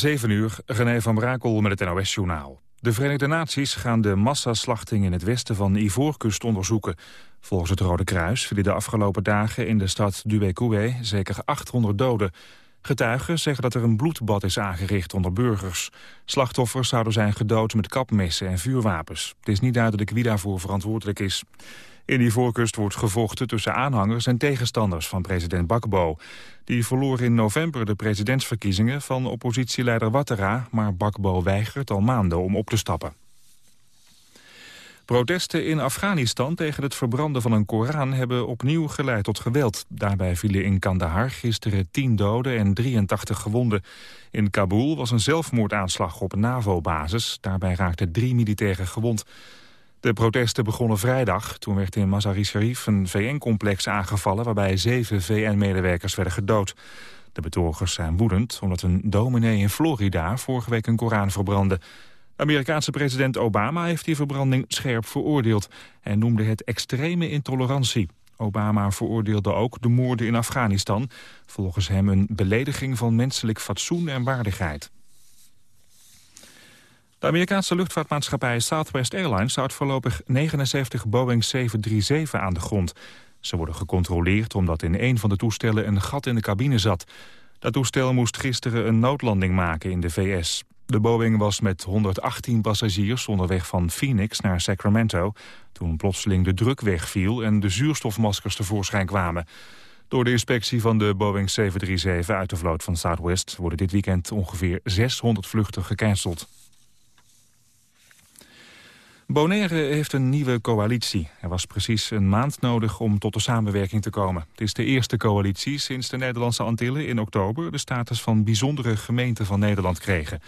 7 uur, René van Brakel met het NOS-journaal. De Verenigde Naties gaan de massaslachting in het westen van Ivoorkust onderzoeken. Volgens het Rode Kruis vielen de afgelopen dagen in de stad Duékoué zeker 800 doden. Getuigen zeggen dat er een bloedbad is aangericht onder burgers. Slachtoffers zouden zijn gedood met kapmessen en vuurwapens. Het is niet duidelijk wie daarvoor verantwoordelijk is. In die voorkust wordt gevochten tussen aanhangers en tegenstanders van president Bakbo. Die verloor in november de presidentsverkiezingen van oppositieleider Ouattara... maar Bakbo weigert al maanden om op te stappen. Protesten in Afghanistan tegen het verbranden van een Koran hebben opnieuw geleid tot geweld. Daarbij vielen in Kandahar gisteren 10 doden en 83 gewonden. In Kabul was een zelfmoordaanslag op een NAVO-basis. Daarbij raakten drie militairen gewond. De protesten begonnen vrijdag. Toen werd in Mazar-i Sharif een VN-complex aangevallen... waarbij zeven VN-medewerkers werden gedood. De betogers zijn woedend omdat een dominee in Florida... vorige week een Koran verbrandde. De Amerikaanse president Obama heeft die verbranding scherp veroordeeld... en noemde het extreme intolerantie. Obama veroordeelde ook de moorden in Afghanistan. Volgens hem een belediging van menselijk fatsoen en waardigheid. De Amerikaanse luchtvaartmaatschappij Southwest Airlines houdt voorlopig 79 Boeing 737 aan de grond. Ze worden gecontroleerd omdat in een van de toestellen een gat in de cabine zat. Dat toestel moest gisteren een noodlanding maken in de VS. De Boeing was met 118 passagiers onderweg van Phoenix naar Sacramento... toen plotseling de druk wegviel en de zuurstofmaskers tevoorschijn kwamen. Door de inspectie van de Boeing 737 uit de vloot van Southwest... worden dit weekend ongeveer 600 vluchten gecanceld. Bonaire heeft een nieuwe coalitie. Er was precies een maand nodig om tot de samenwerking te komen. Het is de eerste coalitie sinds de Nederlandse Antillen in oktober... de status van bijzondere gemeente van Nederland kregen.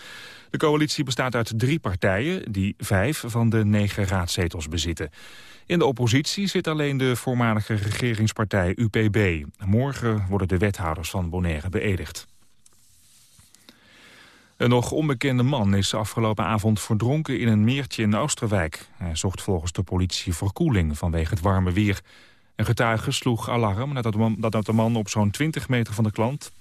De coalitie bestaat uit drie partijen... die vijf van de negen raadzetels bezitten. In de oppositie zit alleen de voormalige regeringspartij UPB. Morgen worden de wethouders van Bonaire beëdigd. Een nog onbekende man is afgelopen avond verdronken in een meertje in Oosterwijk. Hij zocht volgens de politie verkoeling vanwege het warme weer. Een getuige sloeg alarm nadat de man, op zo'n 20 meter van de klant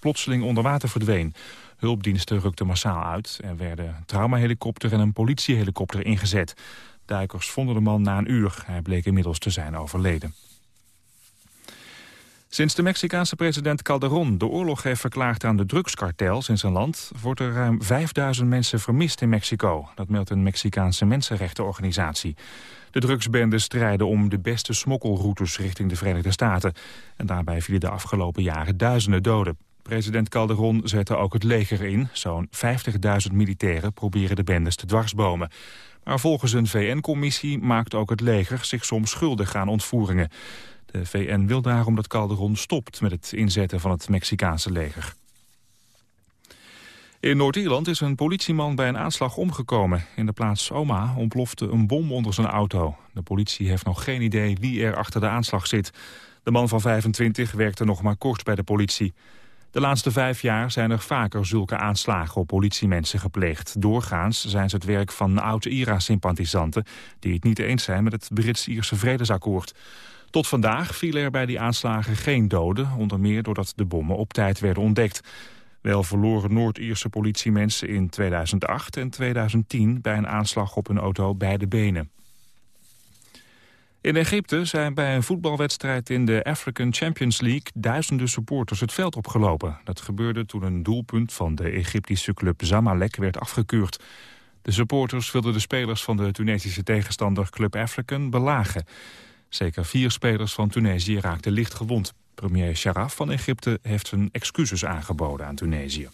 plotseling onder water verdween. Hulpdiensten rukten massaal uit. Er werden een traumahelikopter en een politiehelikopter ingezet. Duikers vonden de man na een uur. Hij bleek inmiddels te zijn overleden. Sinds de Mexicaanse president Calderon de oorlog heeft verklaard aan de drugskartels in zijn land... wordt er ruim 5000 mensen vermist in Mexico. Dat meldt een Mexicaanse mensenrechtenorganisatie. De drugsbendes strijden om de beste smokkelroutes richting de Verenigde Staten. En daarbij vielen de afgelopen jaren duizenden doden. President Calderon zette ook het leger in. Zo'n 50.000 militairen proberen de bendes te dwarsbomen. Maar volgens een VN-commissie maakt ook het leger zich soms schuldig aan ontvoeringen. De VN wil daarom dat Calderon stopt met het inzetten van het Mexicaanse leger. In Noord-Ierland is een politieman bij een aanslag omgekomen. In de plaats Oma ontplofte een bom onder zijn auto. De politie heeft nog geen idee wie er achter de aanslag zit. De man van 25 werkte nog maar kort bij de politie. De laatste vijf jaar zijn er vaker zulke aanslagen op politiemensen gepleegd. Doorgaans zijn ze het werk van oud-IRA-sympathisanten... die het niet eens zijn met het Brits-Ierse vredesakkoord. Tot vandaag vielen er bij die aanslagen geen doden, onder meer doordat de bommen op tijd werden ontdekt. Wel verloren Noord-Ierse politiemensen in 2008 en 2010 bij een aanslag op hun auto beide benen. In Egypte zijn bij een voetbalwedstrijd in de African Champions League duizenden supporters het veld opgelopen. Dat gebeurde toen een doelpunt van de Egyptische club Zamalek werd afgekeurd. De supporters wilden de spelers van de Tunesische tegenstander Club African belagen. Zeker vier spelers van Tunesië raakten licht gewond. Premier Sharaf van Egypte heeft zijn excuses aangeboden aan Tunesië.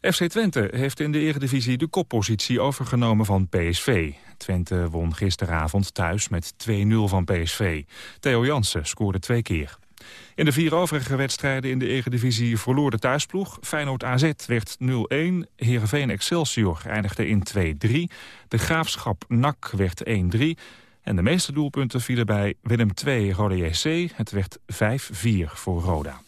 FC Twente heeft in de eredivisie de koppositie overgenomen van PSV. Twente won gisteravond thuis met 2-0 van PSV. Theo Jansen scoorde twee keer. In de vier overige wedstrijden in de eredivisie verloor de thuisploeg. Feyenoord AZ werd 0-1, Heerenveen Excelsior eindigde in 2-3. De Graafschap NAC werd 1-3 en de meeste doelpunten vielen bij Willem II Roda JC. Het werd 5-4 voor Roda.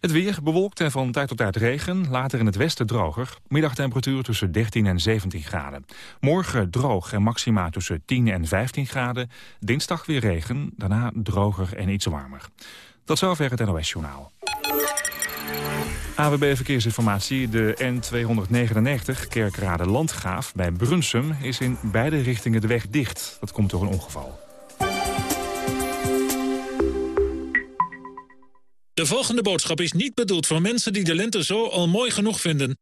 Het weer bewolkt en van tijd tot tijd regen. Later in het westen droger. Middagtemperatuur tussen 13 en 17 graden. Morgen droog en maxima tussen 10 en 15 graden. Dinsdag weer regen, daarna droger en iets warmer. Tot zover het NOS Journaal. AWB Verkeersinformatie. De N299 Kerkrade Landgraaf bij Brunsum is in beide richtingen de weg dicht. Dat komt door een ongeval. De volgende boodschap is niet bedoeld voor mensen die de lente zo al mooi genoeg vinden.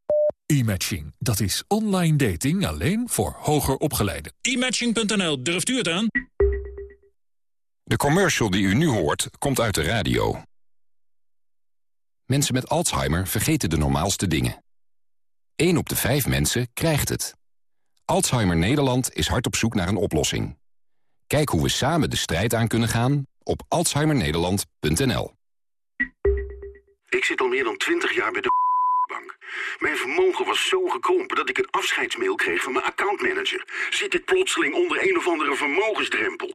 E-matching, dat is online dating alleen voor hoger opgeleiden. E-matching.nl, durft u het aan? De commercial die u nu hoort, komt uit de radio. Mensen met Alzheimer vergeten de normaalste dingen. 1 op de 5 mensen krijgt het. Alzheimer Nederland is hard op zoek naar een oplossing. Kijk hoe we samen de strijd aan kunnen gaan op alzheimernederland.nl. Ik zit al meer dan 20 jaar bij de bank. Mijn vermogen was zo gekrompen dat ik een afscheidsmail kreeg van mijn accountmanager. Zit ik plotseling onder een of andere vermogensdrempel.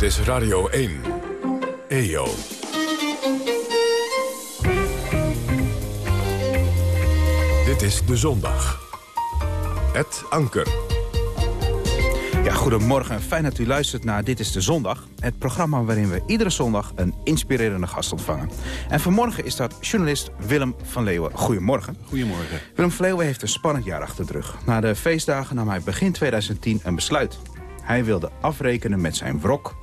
Dit is Radio 1. EO. Dit is De Zondag. Het Anker. Ja, goedemorgen. Fijn dat u luistert naar Dit is de Zondag. Het programma waarin we iedere zondag een inspirerende gast ontvangen. En vanmorgen is dat journalist Willem van Leeuwen. Goedemorgen. Goedemorgen. Willem van Leeuwen heeft een spannend jaar achter de rug. Na de feestdagen nam hij begin 2010 een besluit. Hij wilde afrekenen met zijn wrok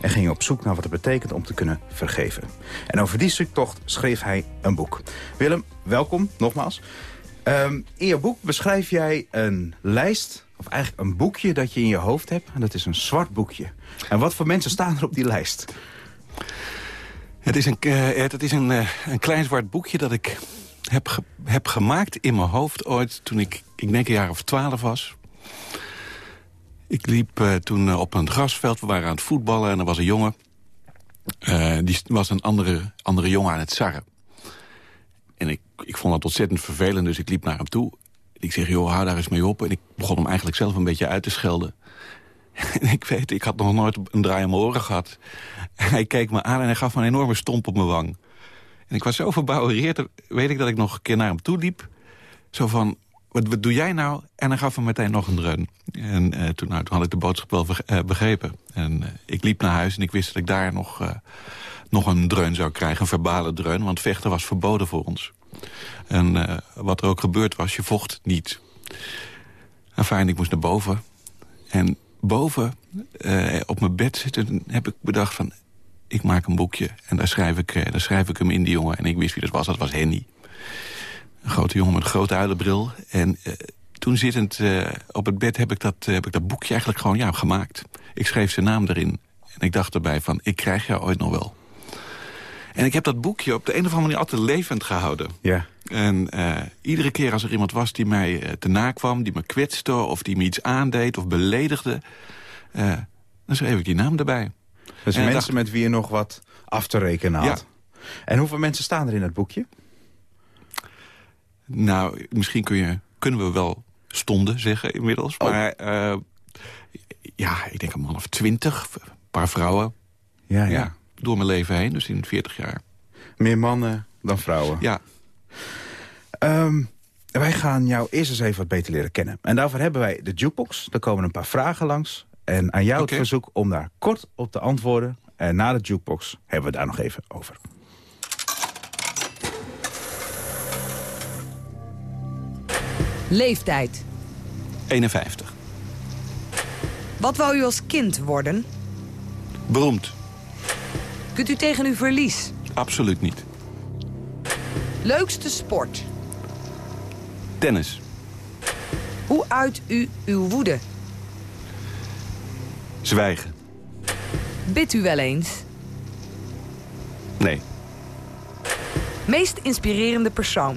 en ging op zoek naar wat het betekent om te kunnen vergeven. En over die zoektocht schreef hij een boek. Willem, welkom, nogmaals. Um, in je boek beschrijf jij een lijst, of eigenlijk een boekje dat je in je hoofd hebt. En dat is een zwart boekje. En wat voor mensen staan er op die lijst? Het is een, uh, het is een, uh, een klein zwart boekje dat ik heb, heb gemaakt in mijn hoofd ooit... toen ik, ik denk een jaar of twaalf was. Ik liep uh, toen op een grasveld, we waren aan het voetballen... en er was een jongen, die was een andere, andere jongen aan het sarren. En ik, ik vond dat ontzettend vervelend, dus ik liep naar hem toe. Ik zeg, joh, hou daar eens mee op. En ik begon hem eigenlijk zelf een beetje uit te schelden. En ik weet, ik had nog nooit een draai aan mijn oren gehad. hij keek me aan en hij gaf me een enorme stomp op mijn wang. En ik was zo verbouwereerd, weet ik dat ik nog een keer naar hem toe liep. Zo van, wat, doe jij nou? En dan gaf hij meteen nog een dreun. En toen, nou, toen had ik de boodschap wel uh, begrepen. En uh, ik liep naar huis en ik wist dat ik daar nog nog een dreun zou krijgen, een verbale dreun. Want vechten was verboden voor ons. En wat er ook gebeurd was, je vocht niet. En fijn, ik moest naar boven. En boven, op mijn bed zitten, heb ik bedacht van... ik maak een boekje en daar schrijf, ik, daar schrijf ik hem in, die jongen. En ik wist wie dat was, dat was Henny. Een grote jongen met een grote uilenbril. En toen zittend op het bed heb ik, dat, heb ik dat boekje eigenlijk gewoon ja, gemaakt. Ik schreef zijn naam erin. En ik dacht erbij van, ik krijg jou ooit nog wel. En ik heb dat boekje op de een of andere manier altijd levend gehouden. Ja. En uh, iedere keer als er iemand was die mij uh, te nakwam... die me kwetste of die me iets aandeed of beledigde... Uh, dan schreef ik die naam erbij. Dus en mensen dacht, met wie je nog wat af te rekenen had. Ja. En hoeveel mensen staan er in het boekje? Nou, misschien kun je, kunnen we wel stonden zeggen inmiddels. Oh. Maar ja, ik denk een man of twintig, een paar vrouwen. ja. ja. ja door mijn leven heen, dus in 40 jaar. Meer mannen dan vrouwen? Ja. Um, wij gaan jou eerst eens even wat beter leren kennen. En daarvoor hebben wij de jukebox. Daar komen een paar vragen langs. En aan jou okay. het verzoek om daar kort op te antwoorden. En na de jukebox hebben we daar nog even over. Leeftijd. 51. Wat wou u als kind worden? Beroemd. Kunt u tegen uw verlies? Absoluut niet. Leukste sport? Tennis. Hoe uit u uw woede? Zwijgen. Bidt u wel eens? Nee. Meest inspirerende persoon?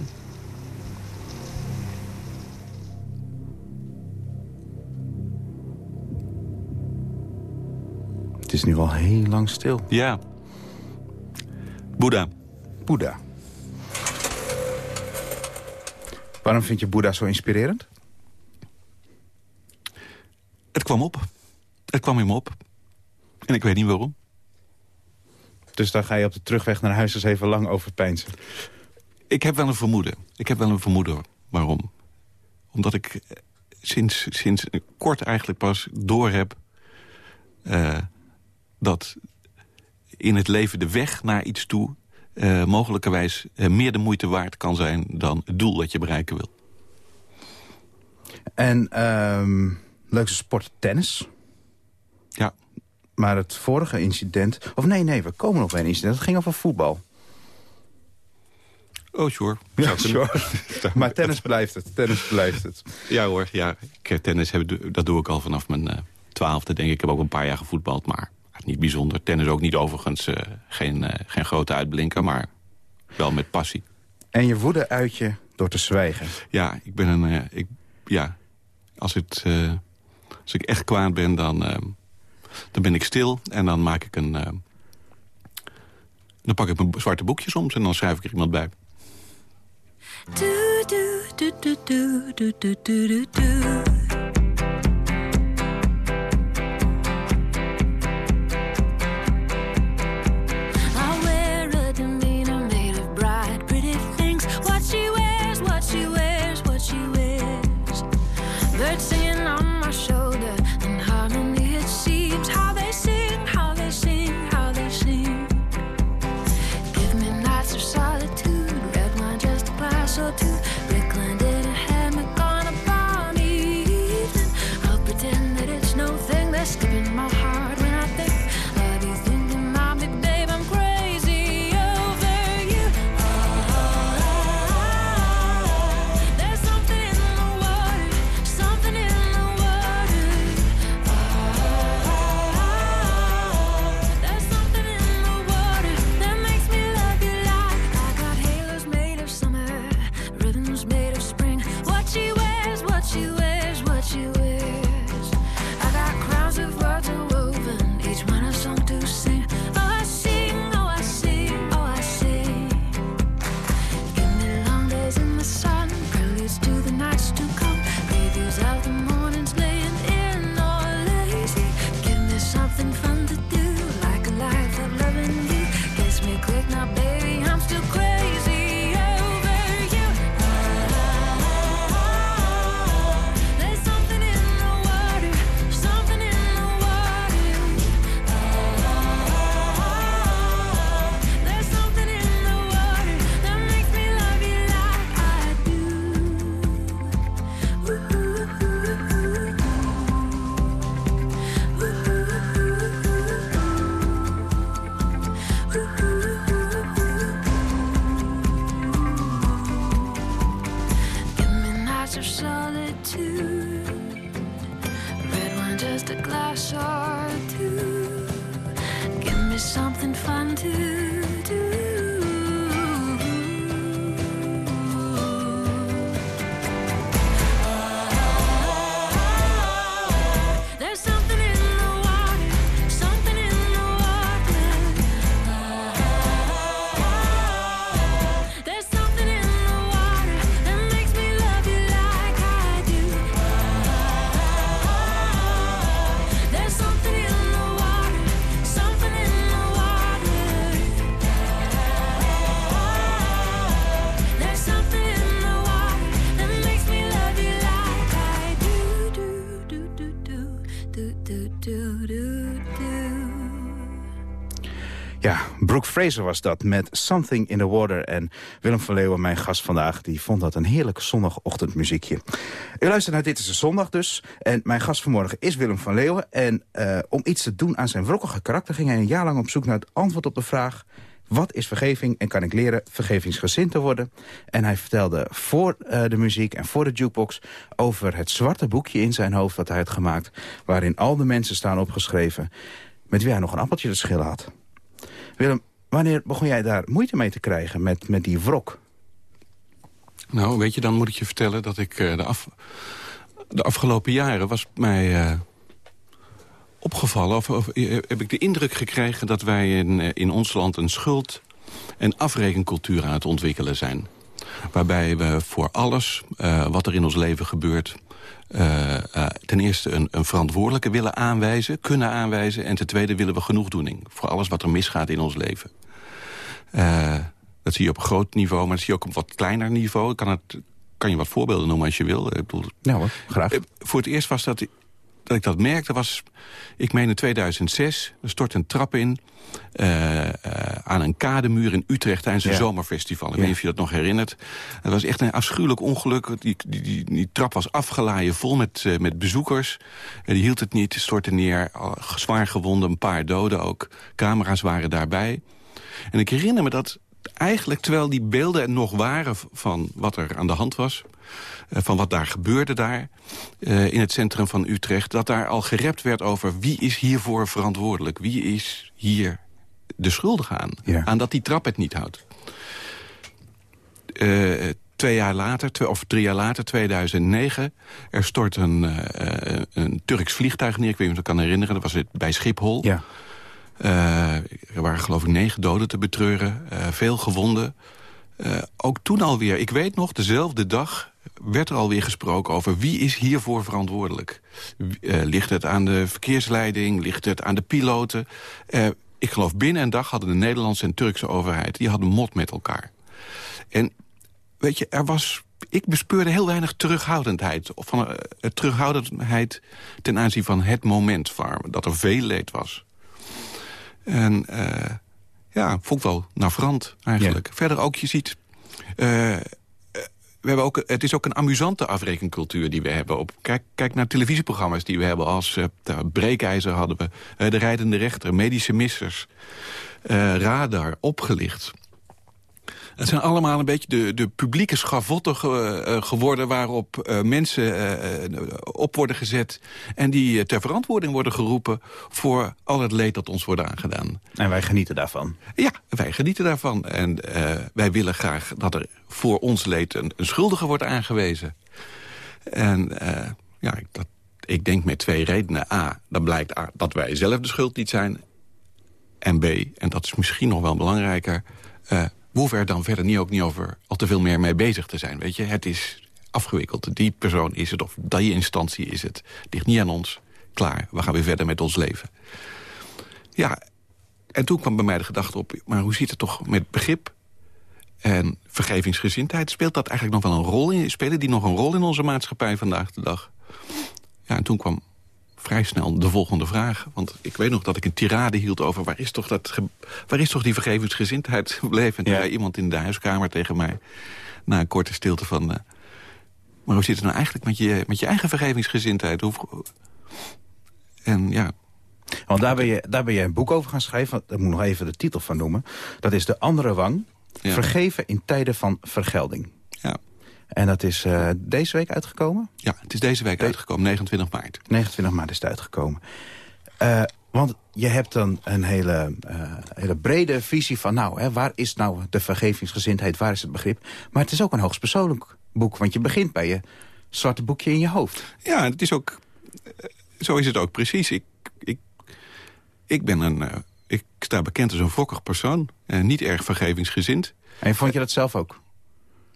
Nu al heel lang stil. Ja. Boeddha. Boeddha. Waarom vind je Boeddha zo inspirerend? Het kwam op. Het kwam in me op. En ik weet niet waarom. Dus daar ga je op de terugweg naar huis eens even lang over pijnsen. Ik heb wel een vermoeden. Ik heb wel een vermoeden waarom. Omdat ik eh, sinds, sinds kort eigenlijk pas doorheb... Uh, dat in het leven de weg naar iets toe... Uh, mogelijkerwijs uh, meer de moeite waard kan zijn... dan het doel dat je bereiken wil. En um, leukste sport tennis? Ja. Maar het vorige incident... Of nee, nee, we komen nog bij een incident. Het ging over voetbal. Oh, sure. Ja, sure. maar tennis blijft het. Tennis blijft het. Ja hoor, ja. Ik, tennis heb, dat doe ik al vanaf mijn uh, twaalfde, denk ik. Ik heb ook een paar jaar gevoetbald, maar niet bijzonder. Tennis ook niet overigens uh, geen, uh, geen grote uitblinker, maar wel met passie. En je woede uit je door te zwijgen? Ja, ik ben een... Uh, ik, ja, als, het, als ik echt kwaad ben, dan, dan ben ik stil. En dan maak ik een... dan pak ik mijn zwarte boekje soms en dan schrijf ik er iemand bij. Do, do, do, Brooke Fraser was dat met Something in the Water. En Willem van Leeuwen, mijn gast vandaag, die vond dat een heerlijk zondagochtendmuziekje. U luistert naar Dit is de Zondag dus. En mijn gast vanmorgen is Willem van Leeuwen. En uh, om iets te doen aan zijn wrokkige karakter... ging hij een jaar lang op zoek naar het antwoord op de vraag... Wat is vergeving en kan ik leren vergevingsgezind te worden? En hij vertelde voor uh, de muziek en voor de jukebox... over het zwarte boekje in zijn hoofd dat hij had gemaakt... waarin al de mensen staan opgeschreven... met wie hij nog een appeltje te schillen had. Willem, wanneer begon jij daar moeite mee te krijgen met, met die wrok? Nou, weet je, dan moet ik je vertellen dat ik uh, de, de afgelopen jaren was mij uh, opgevallen... Of, of, heb ik de indruk gekregen dat wij in, in ons land een schuld- en afrekencultuur aan het ontwikkelen zijn. Waarbij we voor alles wat er in ons leven gebeurt... ten eerste een, een, verantwoordelijke willen aanwijzen, kunnen aanwijzen... en ten tweede willen we genoegdoening voor alles wat er misgaat in ons leven. Dat zie je op een groot niveau, maar dat zie je ook op wat kleiner niveau. Ik kan, het, kan je wat voorbeelden noemen als je wil. Ik bedoel, nou hoor, graag. Voor het eerst was dat dat ik dat merkte was, ik meen in 2006, er stort een trap in... Uh, uh, aan een kademuur in Utrecht tijdens een zomerfestival. Ik weet niet of je dat nog herinnert. Het was echt een afschuwelijk ongeluk. Die, die, die, die trap was afgelaaien vol met, uh, met bezoekers. Die hield het niet, stortte neer. Zwaar gewonden, een paar doden ook. Camera's waren daarbij. En ik herinner me dat eigenlijk terwijl die beelden er nog waren van wat er aan de hand was... Eh, van wat daar gebeurde daar uh, in het centrum van Utrecht... dat daar al gerept werd over wie is hiervoor verantwoordelijk. Wie is hier de schuldige aan? Ja. Aan dat die trap het niet houdt. Uh, twee jaar later, twee, of drie jaar later, 2009... er stort een, uh, een Turks vliegtuig neer. Ik weet niet of ik me kan herinneren. Dat was het bij Schiphol. Ja. Uh, er waren geloof ik negen doden te betreuren. Uh, veel gewonden. Uh, ook toen alweer, ik weet nog, dezelfde dag werd er alweer gesproken over wie is hiervoor verantwoordelijk. Uh, ligt het aan de verkeersleiding? Ligt het aan de piloten? Ik geloof binnen een dag hadden de Nederlandse en Turkse overheid... die hadden mot met elkaar. En weet je, er was... Ik bespeurde heel weinig terughoudendheid. Of van, terughoudendheid ten aanzien van het moment... Waar, dat er veel leed was. En ja, vond ik wel navrant eigenlijk. Verder ook, je ziet we hebben ook, het is ook een amusante afrekencultuur die we hebben. Op, kijk, kijk naar televisieprogramma's die we hebben als uh, Breekijzer hadden we. De Rijdende Rechter, Medische Missers, Radar, Opgelicht. Het zijn allemaal een beetje de, de publieke schavotten uh, geworden... waarop uh, mensen op worden gezet... en die ter verantwoording worden geroepen... voor al het leed dat ons wordt aangedaan. En wij genieten daarvan? Ja, wij genieten daarvan. En wij willen graag dat er voor ons leed een, een schuldige wordt aangewezen. En ja, dat, ik denk met twee redenen. A, dan blijkt A, dat wij zelf de schuld niet zijn. En B, en dat is misschien nog wel belangrijker we hoeven er dan verder niet, ook niet over al te veel meer mee bezig te zijn. Weet je, het is afgewikkeld. Die persoon is het, of die instantie is het. Ligt niet aan ons. Klaar, we gaan weer verder met ons leven. Ja, en toen kwam bij mij de gedachte op... maar hoe zit het toch met begrip en vergevingsgezindheid? Speelt dat eigenlijk nog wel een rol in? Spelen die nog een rol in onze maatschappij vandaag de dag? Ja, en toen kwam vrij snel de volgende vraag. Want ik weet nog dat ik een tirade hield over... waar is toch, dat, waar is toch die vergevensgezindheid gebleven? En ja. iemand in de huiskamer tegen mij... na een korte stilte van... Uh, maar hoe zit het nou eigenlijk met je, met je eigen vergevingsgezindheid? Hoe, en ja... Want daar ben, je, daar ben je een boek over gaan schrijven. Daar moet ik nog even de titel van noemen. Dat is De Andere Wang. Ja. Vergeven in tijden van vergelding. En dat is uh, deze week uitgekomen? Ja, het is deze week uitgekomen, 29 maart. 29 maart is het uitgekomen. Uh, want je hebt dan een hele, uh, hele brede visie van... nou, hè, waar is nou de vergevingsgezindheid, waar is het begrip? Maar het is ook een hoogstpersoonlijk boek, want je begint bij je zwarte boekje in je hoofd. Ja, het is ook, zo is het ook precies. Ik, ik, ik ben een, ik sta bekend als een fokkig persoon, niet erg vergevingsgezind. En vond je dat zelf ook?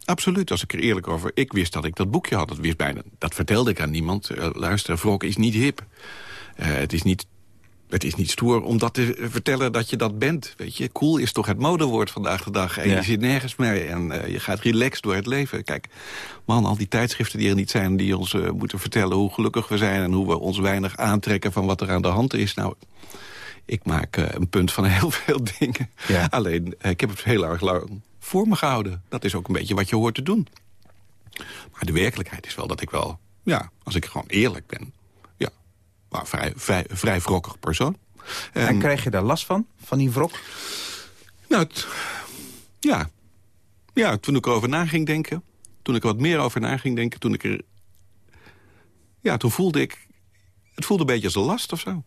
Absoluut, als ik er eerlijk over... Ik wist dat ik dat boekje had, dat, wist bijna, dat vertelde ik aan niemand. Uh, luister, wrok is niet hip. Uh, het, is niet, het is niet stoer om dat te vertellen dat je dat bent. Weet je, cool is toch het modewoord vandaag de dag. En ja. je zit nergens mee en uh, je gaat relaxed door het leven. Kijk, man, al die tijdschriften die er niet zijn... die ons moeten vertellen hoe gelukkig we zijn... en hoe we ons weinig aantrekken van wat er aan de hand is. Nou, ik maak een punt van heel veel dingen. Ja. Alleen, ik heb het heel erg lang voor me gehouden. Dat is ook een beetje wat je hoort te doen. Maar de werkelijkheid is wel dat ik wel, ja, als ik gewoon eerlijk ben... ja, maar vrij, vrij, vrij wrokkig persoon. En, krijg je daar last van, van die wrok? Nou, het, ja. Ja, toen ik erover na ging denken... toen ik er wat meer over na ging denken... toen ik er... Ja, toen voelde ik... Het voelde een beetje als een last of zo.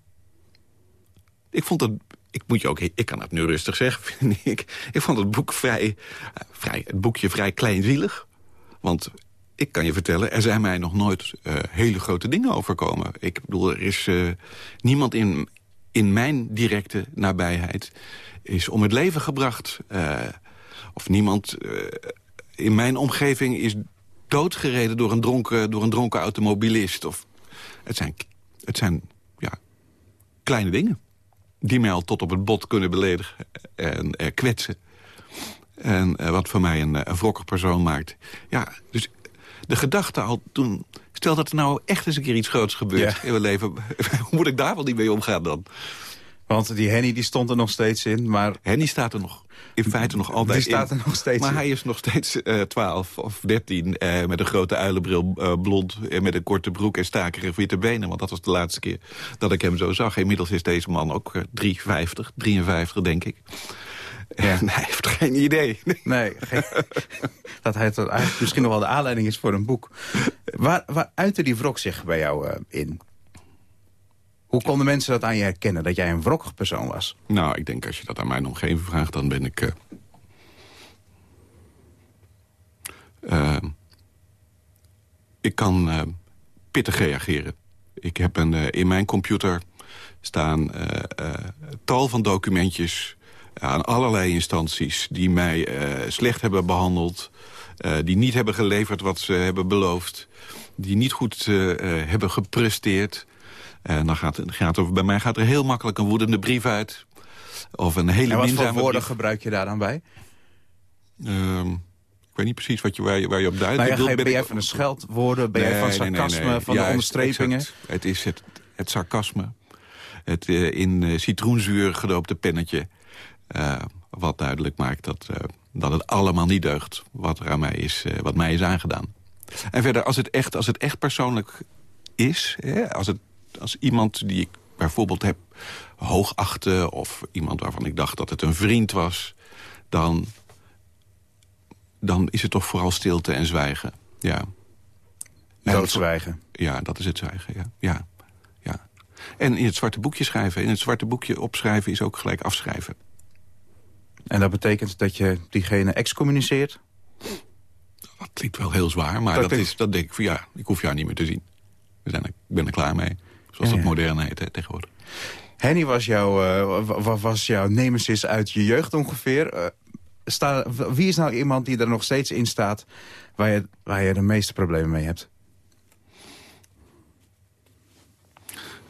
Ik vond het ik moet je ook, ik kan het nu rustig zeggen, vind ik. Ik vond het boek vrij, vrij het boekje vrij kleinzielig. Want ik kan je vertellen, er zijn mij nog nooit uh, hele grote dingen overkomen. Ik bedoel, er is uh, niemand in, in mijn directe nabijheid is om het leven gebracht. Of niemand in mijn omgeving is doodgereden door een dronken, door een dronken automobilist. Of, het zijn, het zijn ja, kleine dingen die mij al tot op het bot kunnen beledigen en uh, kwetsen. En uh, wat voor mij een, een wrokkig persoon maakt. Ja, dus de gedachte al toen... Stel dat er nou echt eens een keer iets groots gebeurt ja. in mijn leven. Hoe moet ik daar wel niet mee omgaan dan? Want die Henny die stond er nog steeds in, maar... Henny staat er nog in feite nog altijd Die staat er nog steeds Maar in. hij is nog steeds uh, 12 of 13 uh, met een grote uilenbril, uh, blond... en met een korte broek en stakere witte benen. Want dat was de laatste keer dat ik hem zo zag. Inmiddels is deze man ook 350, 53 denk ik. Ja. En hij heeft geen idee. Nee, geen, dat hij het eigenlijk misschien nog wel de aanleiding is voor een boek. Waar, waar uitte die wrok zich bij jou in? Hoe konden mensen dat aan je herkennen, dat jij een wrokkig persoon was? Nou, ik denk als je dat aan mijn omgeving vraagt, dan ben ik... Uh, uh, ik kan uh, pittig reageren. Ik heb een, in mijn computer staan tal van documentjes aan allerlei instanties... die mij slecht hebben behandeld, die niet hebben geleverd wat ze hebben beloofd... die niet goed hebben gepresteerd... En dan gaat, gaat er, bij mij gaat er heel makkelijk een woedende brief uit. Of een hele en wat voor woorden brief. gebruik je daar dan bij? Um, ik weet niet precies wat je, waar, je, waar je op duidt. Nou ja, bedoel, ben, jij van de scheldwoorden? Ben nee, jij van sarcasme, nee, nee, van de onderstrepingen? Exact. Het is het, het sarcasme. Het uh, in uh, citroenzuur gedoopte pennetje. Uh, wat duidelijk maakt dat, dat het allemaal niet deugt. Wat er aan mij is, wat mij is aangedaan. En verder, als het echt, als het echt persoonlijk is... Hè, als het als iemand die ik bijvoorbeeld heb hoogachten... of iemand waarvan ik dacht dat het een vriend was... dan, dan is het toch vooral stilte en zwijgen. Ja. Doodzwijgen. Ja, dat is het zwijgen, ja. ja. ja. En in het zwarte boekje schrijven. In het zwarte boekje opschrijven is ook gelijk afschrijven. En dat betekent dat je diegene excommuniceert? Dat klinkt wel heel zwaar, maar dat, dat is, dat denk ik van ja, ik hoef jou niet meer te zien. Er, ik ben er klaar mee. Zoals Ja, dat ja. modern heet hè, tegenwoordig. Henny was jouw, eh, wa- wa- was jouw nemesis uit je jeugd ongeveer. Eh, sta, wie is nou iemand die er nog steeds in staat... waar je, waar je de meeste problemen mee hebt?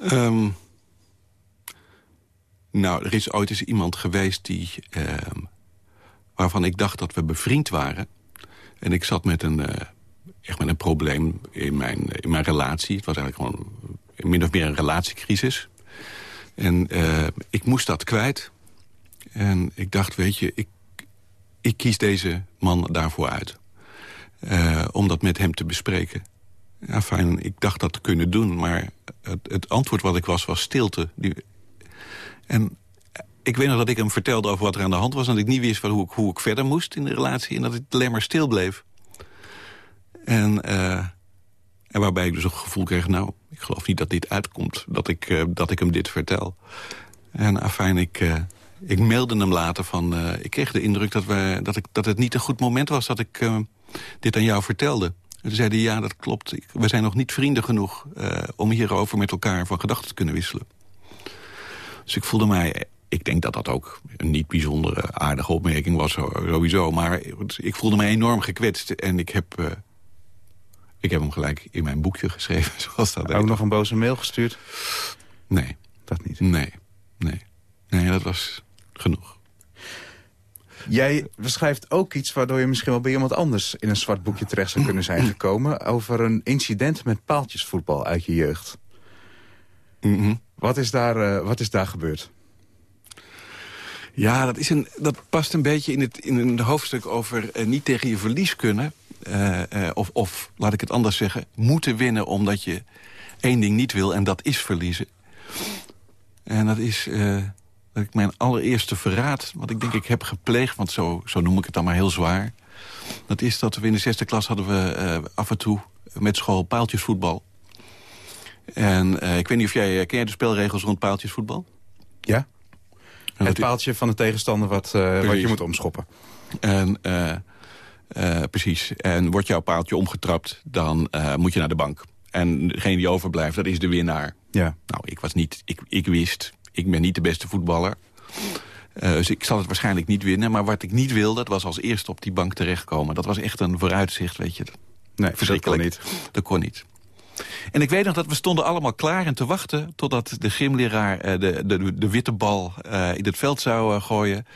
Ehm, nou, er is ooit eens iemand geweest die, ehm, waarvan ik dacht dat we bevriend waren. En ik zat met een, eh, echt met een probleem in mijn, in mijn relatie. Het was eigenlijk gewoon min of meer een relatiecrisis. En eh, ik moest dat kwijt. En ik dacht, weet je, ik, ik kies deze man daarvoor uit. Eh, om dat met hem te bespreken. Ja, fijn, ik dacht dat te kunnen doen, maar het, het antwoord wat ik was, was stilte. Die, en ik weet nog dat ik hem vertelde over wat er aan de hand was... en dat ik niet wist hoe, ik, hoe ik verder moest in de relatie... en dat het alleen maar stil bleef. En, eh, en waarbij ik dus het gevoel kreeg... nou, ik geloof niet dat dit uitkomt, dat ik, eh, dat ik hem dit vertel. En afijn, ik, eh, ik mailde hem later van... eh, ik kreeg de indruk dat, we, dat, ik, dat het niet een goed moment was... dat ik dit aan jou vertelde. En toen zei ja, dat klopt. We zijn nog niet vrienden genoeg om hierover met elkaar van gedachten te kunnen wisselen. Dus ik voelde mij... Ik denk dat dat ook een niet bijzondere aardige opmerking was, sowieso. Maar ik voelde me enorm gekwetst. En ik heb, ik heb hem gelijk in mijn boekje geschreven, zoals dat Ook heet. nog een boze mail gestuurd? Nee, Dat niet. nee, nee. Nee, dat was genoeg. Jij beschrijft ook iets waardoor je misschien wel bij iemand anders... in een zwart boekje terecht zou kunnen zijn gekomen... over een incident met paaltjesvoetbal uit je jeugd. Mhm. Wat is daar, eh, wat is daar gebeurd? Ja, dat, is een, dat past een beetje in het, in een hoofdstuk over eh, niet tegen je verlies kunnen. Eh, eh, of, of, laat ik het anders zeggen, moeten winnen omdat je één ding niet wil... en dat is verliezen. En dat is eh, dat ik mijn allereerste verraad, wat ik denk ik heb gepleegd... want zo, zo noem ik het dan maar heel zwaar... dat is dat we in de zesde klas hadden we af en toe met school paaltjesvoetbal. En ik weet niet of jij... Ken jij de spelregels rond paaltjesvoetbal? Ja? Het paaltje van de tegenstander wat, wat je moet omschoppen. En, eh, eh, precies. En wordt jouw paaltje omgetrapt, dan eh, moet je naar de bank. En degene die overblijft, dat is de winnaar. Ja. Nou, ik was niet... Ik, ik wist, ik ben niet de beste voetballer. Uh, dus ik zal het waarschijnlijk niet winnen. Maar wat ik niet wilde, dat was als eerste op die bank terechtkomen. Dat was echt een vooruitzicht, weet je. Nee, verschrikkelijk. Dat kon niet. Dat kon niet. En ik weet nog dat we stonden allemaal klaar en te wachten... totdat de gymleraar de, de, de, witte bal in het veld zou gooien.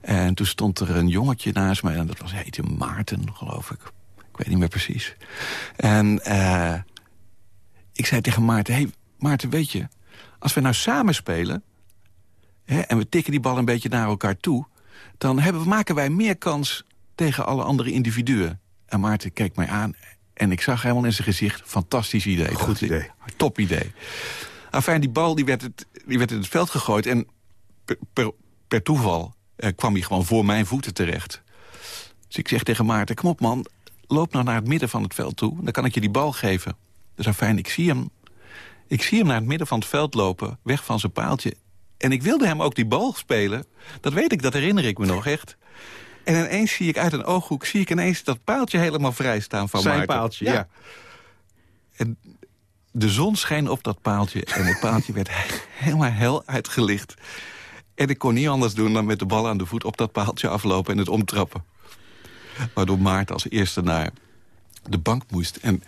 En toen stond er een jongetje naast mij. En dat was, heette Maarten, geloof ik. Ik weet niet meer precies. En ik zei tegen Maarten... hey, Maarten, weet je, als we nou samen spelen... Hè, en we tikken die bal een beetje naar elkaar toe... dan hebben, maken wij meer kans tegen alle andere individuen. En Maarten keek mij aan en ik zag helemaal in zijn gezicht... fantastisch idee. Goed idee. top idee. Enfin, die bal die werd, het, die werd in het veld gegooid... en per, per, toeval eh, kwam hij gewoon voor mijn voeten terecht. Dus ik zeg tegen Maarten, kom op man, loop nou naar het midden van het veld toe. Dan kan ik je die bal geven. Dus fijn, ik zie hem ik zie hem naar het midden van het veld lopen, weg van zijn paaltje. En ik wilde hem ook die bal spelen. Dat weet ik, dat herinner ik me nog echt. En ineens zie ik uit een ooghoek zie ik ineens dat paaltje helemaal vrij staan van Zijn Maarten. paaltje, ja. En de zon scheen op dat paaltje en het paaltje werd helemaal hel uitgelicht. En ik kon niet anders doen dan met de bal aan de voet op dat paaltje aflopen en het omtrappen. Waardoor Maarten als eerste naar de bank moest. En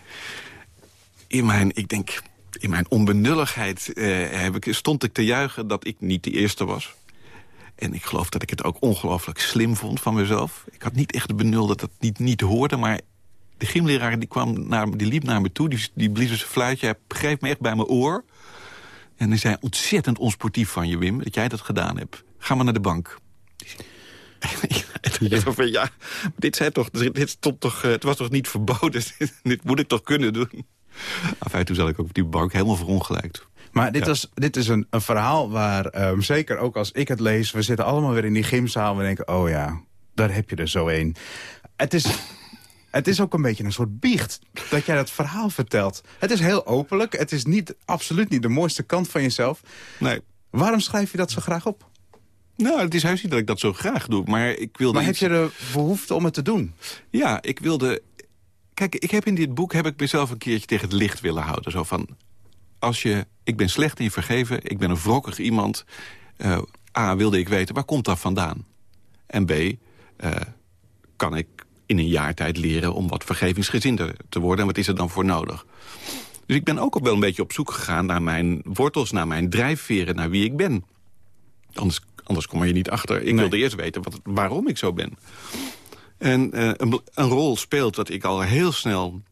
in mijn, ik denk, in mijn onbenulligheid eh, heb ik, stond ik te juichen dat ik niet de eerste was. En ik geloof dat ik het ook ongelooflijk slim vond van mezelf. Ik had niet echt de benul dat dat niet, niet hoorde, maar de gymleraar die kwam naar, die liep naar me toe, die, die blies zijn fluitje, hij greep me echt bij mijn oor. En hij zei, ontzettend onsportief van je, Wim, dat jij dat gedaan hebt. Ga maar naar de bank. Ja. ja, dit, zei toch, dit stond toch, eh, het was toch niet verboden? dit moet ik toch kunnen doen? Enfin, toen zat ik ook op die bank helemaal verongelijkt. Maar dit, was, dit is een, een verhaal waar, um, zeker ook als ik het lees... we zitten allemaal weer in die gymzaal en we denken... oh ja, daar heb je er zo een. Het is, het is ook een beetje een soort biecht dat jij dat verhaal vertelt. Het is heel openlijk. Het is niet, absoluut niet de mooiste kant van jezelf. Nee. Waarom schrijf je dat zo graag op? Nou, het is juist niet dat ik dat zo graag doe, maar ik wilde... Maar heb je de behoefte om het te doen? Ja, ik wilde Kijk, ik heb in dit boek heb ik mezelf een keertje tegen het licht willen houden. Zo van, als je, ik ben slecht in vergeven, ik ben een wrokkig iemand. Uh, A, wilde ik weten, waar komt dat vandaan? En B, uh, kan ik in een jaar tijd leren om wat vergevingsgezinder te worden? En wat is er dan voor nodig? Dus ik ben ook wel een beetje op zoek gegaan naar mijn wortels, naar mijn drijfveren, naar wie ik ben. Anders, anders kom je niet achter. Ik nee. wilde eerst weten wat, waarom ik zo ben. En uh, een, een, rol speelt wat ik al heel snel...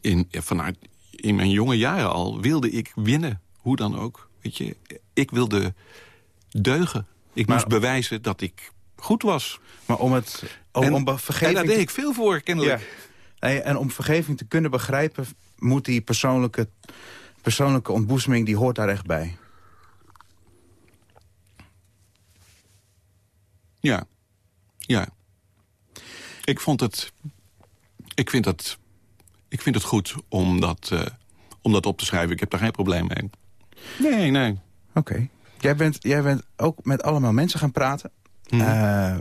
In, ja, vanuit in mijn jonge jaren al wilde ik winnen. Hoe dan ook. Weet je, ik wilde deugen. Ik maar, moest bewijzen dat ik goed was. Maar om het... Om, en, om vergeving en daar deed ik veel voor, kennelijk. Ja. En om vergeving te kunnen begrijpen... moet die persoonlijke, persoonlijke ontboezeming... die hoort daar echt bij. Ja. Ja. Ik vond het... Ik vind het... Ik vind het goed om dat, uh, om dat op te schrijven. Ik heb daar geen probleem mee. Nee, nee. Oké. Okay. Jij, bent, jij bent ook met allemaal mensen gaan praten. Uh,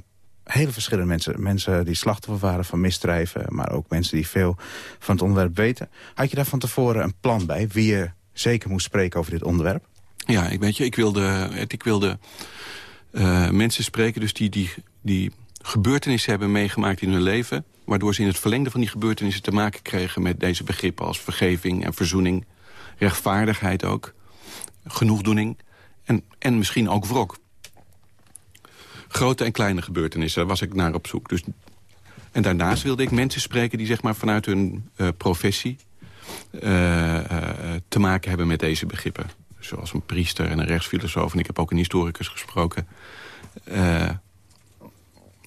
hele verschillende mensen. Mensen die slachtoffer waren van misdrijven... maar ook mensen die veel van het onderwerp weten. Had je daar van tevoren een plan bij... wie je zeker moest spreken over dit onderwerp? Ja, ik weet je, ik wilde, ik wilde uh, mensen spreken dus die, die, die gebeurtenissen hebben meegemaakt in hun leven... waardoor ze in het verlengde van die gebeurtenissen te maken kregen... met deze begrippen als vergeving en verzoening, rechtvaardigheid ook... genoegdoening en, en misschien ook wrok. Grote en kleine gebeurtenissen, daar was ik naar op zoek. Dus, en daarnaast wilde ik mensen spreken die zeg maar, vanuit hun uh, professie... Uh, uh, te maken hebben met deze begrippen. Zoals een priester en een rechtsfilosoof. En ik heb ook een historicus gesproken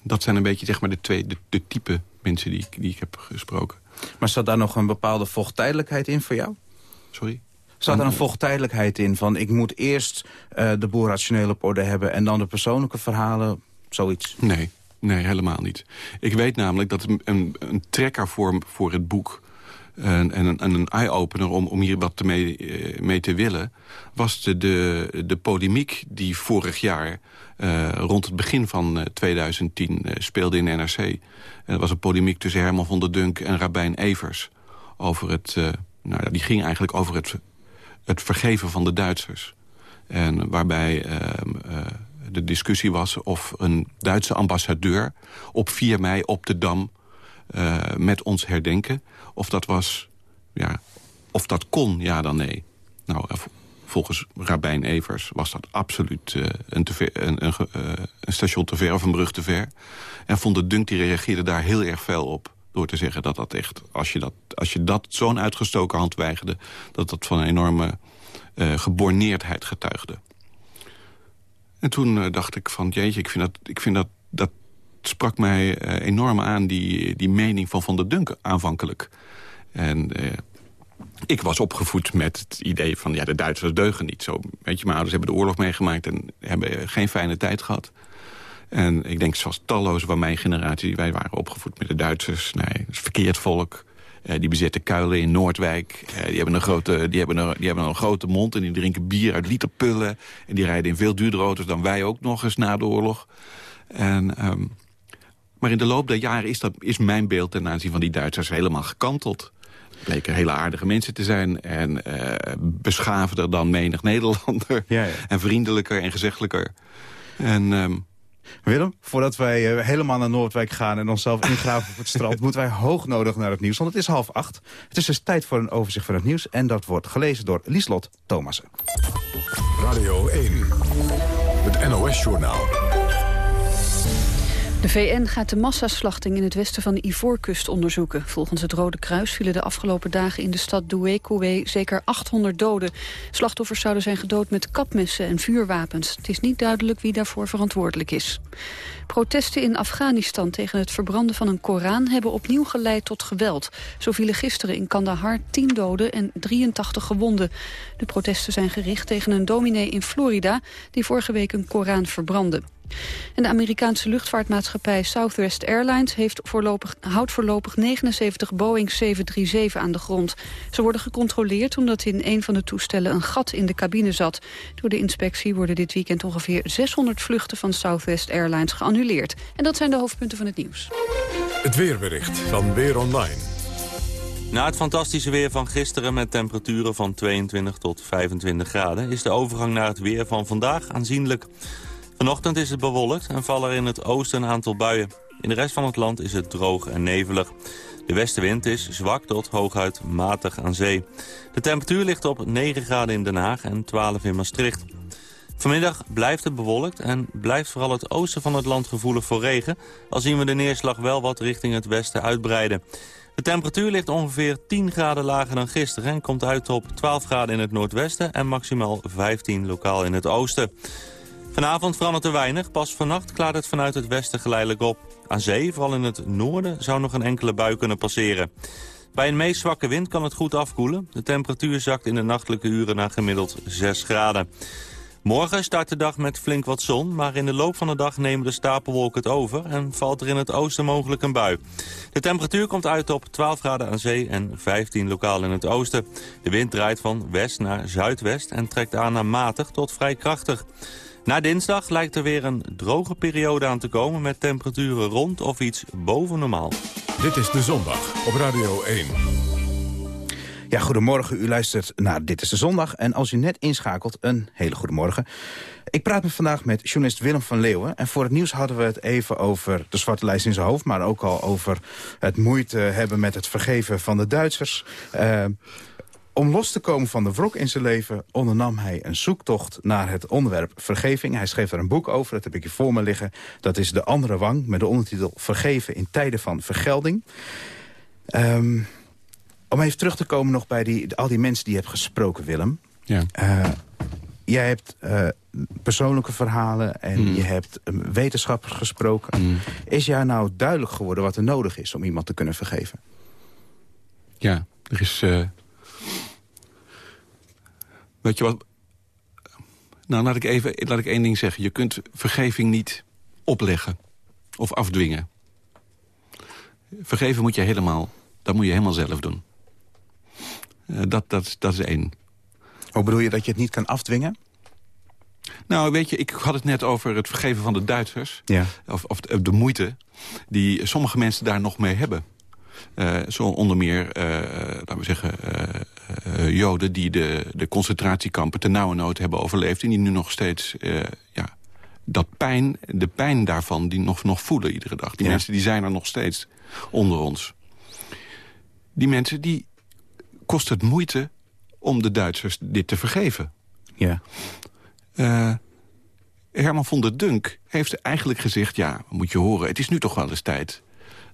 dat zijn een beetje zeg maar, de, twee, de, de type mensen die ik, die ik heb gesproken. Maar zat daar nog een bepaalde vochttijdelijkheid in voor jou? Sorry? Zat er een vochttijdelijkheid in van ik moet eerst uh, de boel rationeel op orde hebben... en dan de persoonlijke verhalen, zoiets? Nee, nee, helemaal niet. Ik weet namelijk dat een, een, een trekker voor, voor het boek... En, en een, een eye-opener om, om hier wat mee, eh, mee te willen... was de, de, de polemiek die vorig jaar uh, rond het begin van uh, 2010 uh, speelde in NRC. En dat was een polemiek tussen Herman van der Dunk en Rabijn Evers. Over het, nou, die ging eigenlijk over het, het vergeven van de Duitsers. En waarbij de discussie was of een Duitse ambassadeur op 4 mei op de Dam uh, met ons herdenken. Of dat was, ja, of dat kon, ja dan nee. Nou, volgens Rabijn Evers was dat absoluut een, een, een, een, station te ver of een brug te ver. En Von de Dunk die reageerde daar heel erg fel op. Door te zeggen dat dat echt, als je dat, als je dat zo'n uitgestoken hand weigerde... dat dat van een enorme uh, geborneerdheid getuigde. En toen dacht ik van, jeetje, ik vind dat, ik vind dat, dat sprak mij enorm aan... Die, die mening van Van der Dunk aanvankelijk. En ik was opgevoed met het idee van... ja, de Duitsers deugen niet. Zo, weet je, mijn ouders hebben de oorlog meegemaakt... en hebben geen fijne tijd gehad. En ik denk, zoals talloze van mijn generatie... wij waren opgevoed met de Duitsers. Nee, verkeerd volk. Uh, die bezetten kuilen in Noordwijk. Uh, die, hebben een grote, die, hebben een, die hebben een grote mond en die drinken bier uit literpullen. En die rijden in veel duurdere auto's dan wij ook nog eens na de oorlog. En, um, maar in de loop der jaren is, dat, is mijn beeld ten aanzien van die Duitsers helemaal gekanteld bleken hele aardige mensen te zijn. En uh, beschaafder dan menig Nederlander. Ja, ja. En vriendelijker en gezeggelijker. En... Um... Willem, voordat wij uh, helemaal naar Noordwijk gaan en onszelf ingraven op het strand... moeten wij hoognodig naar het nieuws, want het is half acht. Het is dus tijd voor een overzicht van het nieuws en dat wordt gelezen door Lieslot Thomassen. Radio 1, het NOS-journaal. De VN gaat de massaslachting in het westen van de Ivoorkust onderzoeken. Volgens het Rode Kruis vielen de afgelopen dagen in de stad Doué-Koué zeker 800 doden. Slachtoffers zouden zijn gedood met kapmessen en vuurwapens. Het is niet duidelijk wie daarvoor verantwoordelijk is. Protesten in Afghanistan tegen het verbranden van een Koran hebben opnieuw geleid tot geweld. Zo vielen gisteren in Kandahar 10 doden en 83 gewonden. De protesten zijn gericht tegen een dominee in Florida die vorige week een Koran verbrandde. En de Amerikaanse luchtvaartmaatschappij Southwest Airlines heeft voorlopig, houdt voorlopig 79 Boeing 737 aan de grond. Ze worden gecontroleerd omdat in een van de toestellen een gat in de cabine zat. Door de inspectie worden dit weekend ongeveer 600 vluchten van Southwest Airlines geannuleerd. En dat zijn de hoofdpunten van het nieuws. Het weerbericht van Weer Online. Na het fantastische weer van gisteren met temperaturen van 22 tot 25 graden... is de overgang naar het weer van vandaag aanzienlijk. Vanochtend is het bewolkt en vallen er in het oosten een aantal buien. In de rest van het land is het droog en nevelig. De westenwind is zwak tot hooguit matig aan zee. De temperatuur ligt op 9 graden in Den Haag en 12 in Maastricht. Vanmiddag blijft het bewolkt en blijft vooral het oosten van het land gevoelig voor regen... al zien we de neerslag wel wat richting het westen uitbreiden. De temperatuur ligt ongeveer 10 graden lager dan gisteren... en komt uit op 12 graden in het noordwesten en maximaal 15 lokaal in het oosten. Vanavond verandert er weinig. Pas vannacht klaart het vanuit het westen geleidelijk op. Aan zee, vooral in het noorden, zou nog een enkele bui kunnen passeren. Bij een meest zwakke wind kan het goed afkoelen. De temperatuur zakt in de nachtelijke uren naar gemiddeld 6 graden. Morgen start de dag met flink wat zon, maar in de loop van de dag nemen de stapelwolken het over en valt er in het oosten mogelijk een bui. De temperatuur komt uit op 12 graden aan zee en 15 lokaal in het oosten. De wind draait van west naar zuidwest en trekt aan naar matig tot vrij krachtig. Na dinsdag lijkt er weer een droge periode aan te komen... met temperaturen rond of iets boven normaal. Dit is De Zondag op Radio 1. Ja, goedemorgen. U luistert naar Dit is de Zondag. En als u net inschakelt, een hele goede morgen. Ik praat met vandaag met journalist Willem van Leeuwen. En voor het nieuws hadden we het even over de zwarte lijst in zijn hoofd... maar ook al over het moeite hebben met het vergeven van de Duitsers... Uh, om los te komen van de wrok in zijn leven ondernam hij een zoektocht naar het onderwerp vergeving. Hij schreef daar een boek over, dat heb ik hier voor me liggen. Dat is De Andere Wang, met de ondertitel Vergeven in tijden van vergelding. Um, om even terug te komen nog bij die, al die mensen die je hebt gesproken, Willem. Ja. Uh, jij hebt uh, persoonlijke verhalen en mm. je hebt um, wetenschappers gesproken. Mm. Is jou nou duidelijk geworden wat er nodig is om iemand te kunnen vergeven? Ja, er is... Uh Weet je wat? Nou, laat ik even laat ik één ding zeggen. Je kunt vergeving niet opleggen of afdwingen. Vergeven moet je helemaal, dat moet je helemaal zelf doen. Uh, dat, dat, dat is één. Hoe bedoel je dat je het niet kan afdwingen? Nou, weet je, ik had het net over het vergeven van de Duitsers. Ja. Of, of de moeite die sommige mensen daar nog mee hebben. Uh, zo onder meer, uh, laten we zeggen, uh, Joden die de, de concentratiekampen ten nauwe nood hebben overleefd... en die nu nog steeds ja, dat pijn, de pijn daarvan die nog, nog voelen iedere dag. Die mensen die zijn er nog steeds onder ons. Die mensen, die kost het moeite om de Duitsers dit te vergeven. Ja. Uh, Herman von der Dunk heeft eigenlijk gezegd... ja, moet je horen, het is nu toch wel eens tijd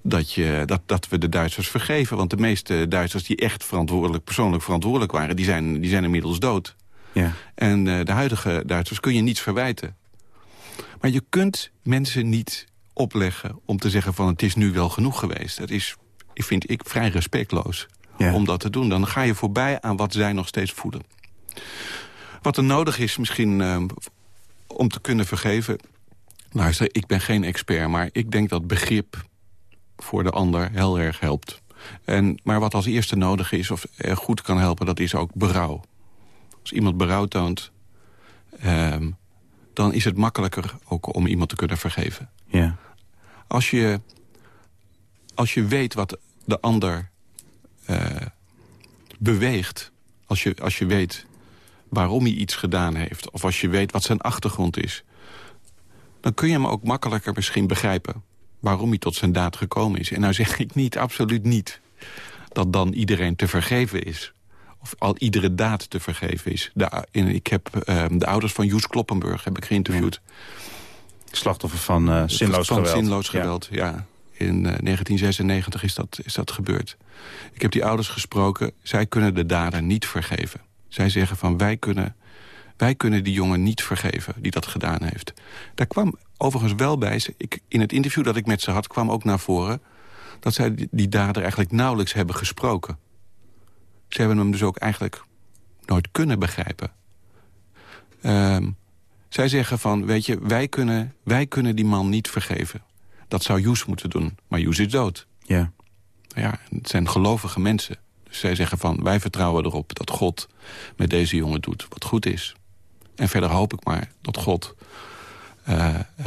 dat, je, dat, dat we de Duitsers vergeven. Want de meeste Duitsers die echt verantwoordelijk, persoonlijk verantwoordelijk waren... die zijn, die zijn inmiddels dood. Ja. En uh, de huidige Duitsers kun je niets verwijten. Maar je kunt mensen niet opleggen om te zeggen van... het is nu wel genoeg geweest. Dat is, vind ik, vrij respectloos ja. om dat te doen. Dan ga je voorbij aan wat zij nog steeds voelen. Wat er nodig is misschien uh, om te kunnen vergeven... Luister, ik ben geen expert, maar ik denk dat begrip voor de ander heel erg helpt. En, maar wat als eerste nodig is, of goed kan helpen, dat is ook berouw. Als iemand berouw toont, um, dan is het makkelijker ook om iemand te kunnen vergeven. Ja. Als, je, als je weet wat de ander uh, beweegt, als je, als je weet waarom hij iets gedaan heeft... of als je weet wat zijn achtergrond is... dan kun je hem ook makkelijker misschien begrijpen... waarom hij tot zijn daad gekomen is. En nou zeg ik niet, absoluut niet... dat dan iedereen te vergeven is. Of al iedere daad te vergeven is. De, in, ik heb uh, de ouders van Joes Kloppenburg heb ik geïnterviewd. Slachtoffer van uh, zinloos van geweld. zinloos geweld, ja. ja. In uh, 1996 is dat, is dat gebeurd. Ik heb die ouders gesproken. Zij kunnen de dader niet vergeven. Zij zeggen van wij kunnen, wij kunnen die jongen niet vergeven die dat gedaan heeft. Daar kwam overigens wel bij, ik, in het interview dat ik met ze had... kwam ook naar voren dat zij die, dader eigenlijk nauwelijks hebben gesproken. Ze hebben hem dus ook eigenlijk nooit kunnen begrijpen. Um, zij zeggen van, weet je, wij kunnen, wij kunnen die man niet vergeven. Dat zou Joes moeten doen, maar Joes is dood. Ja. Ja, het zijn gelovige mensen. Dus zij zeggen van, wij vertrouwen erop dat God met deze jongen doet wat goed is. En verder hoop ik maar dat God uh, uh,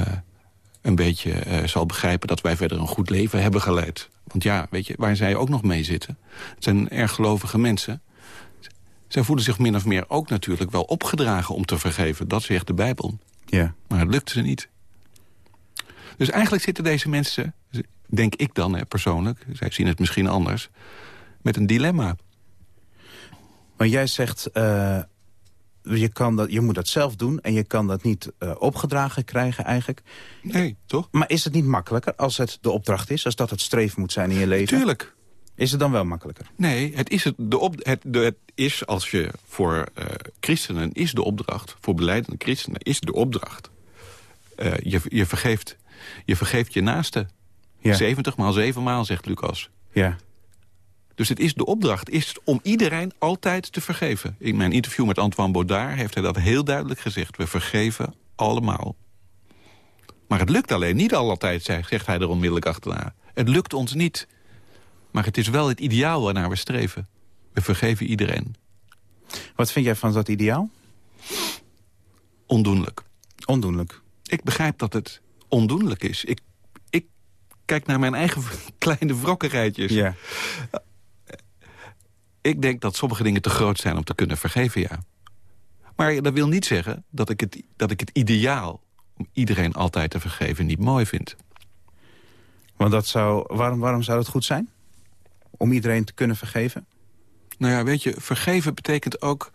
een beetje uh, zal begrijpen... dat wij verder een goed leven hebben geleid. Want ja, weet je, waar zij ook nog mee zitten... het zijn erg gelovige mensen. Zij voelen zich min of meer ook natuurlijk wel opgedragen om te vergeven. Dat zegt de Bijbel. Ja. Maar het lukt ze niet. Dus eigenlijk zitten deze mensen, denk ik dan hè, persoonlijk... zij zien het misschien anders, met een dilemma. Maar jij zegt, uh, je, kan dat, je moet dat zelf doen... en je kan dat niet uh, opgedragen krijgen eigenlijk. Nee, toch? Maar is het niet makkelijker als het de opdracht is? Als dat het streven moet zijn in je leven? Tuurlijk. Is het dan wel makkelijker? Nee, het is, het, de op, het, de, het is als je voor uh, christenen is de opdracht... voor beleidende christenen is de opdracht... Uh, je, je, vergeeft, je vergeeft je naaste. Ja. 70 maal 7 maal, zegt Lucas. Ja. Dus het is de opdracht is om iedereen altijd te vergeven. In mijn interview met Antoine Baudard heeft hij dat heel duidelijk gezegd. We vergeven allemaal. Maar het lukt alleen niet altijd, zegt hij er onmiddellijk achterna. Het lukt ons niet. Maar het is wel het ideaal waarnaar we streven. We vergeven iedereen. Wat vind jij van dat ideaal? Ondoenlijk. Ondoenlijk. Ik begrijp dat het ondoenlijk is. Ik, ik kijk naar mijn eigen kleine wrokkerijtjes. Ja. Ik denk dat sommige dingen te groot zijn om te kunnen vergeven, ja. Maar dat wil niet zeggen dat ik het, dat ik het ideaal... om iedereen altijd te vergeven niet mooi vind. Want dat zou, waarom, waarom zou dat goed zijn? Om iedereen te kunnen vergeven? Nou ja, weet je, vergeven betekent ook...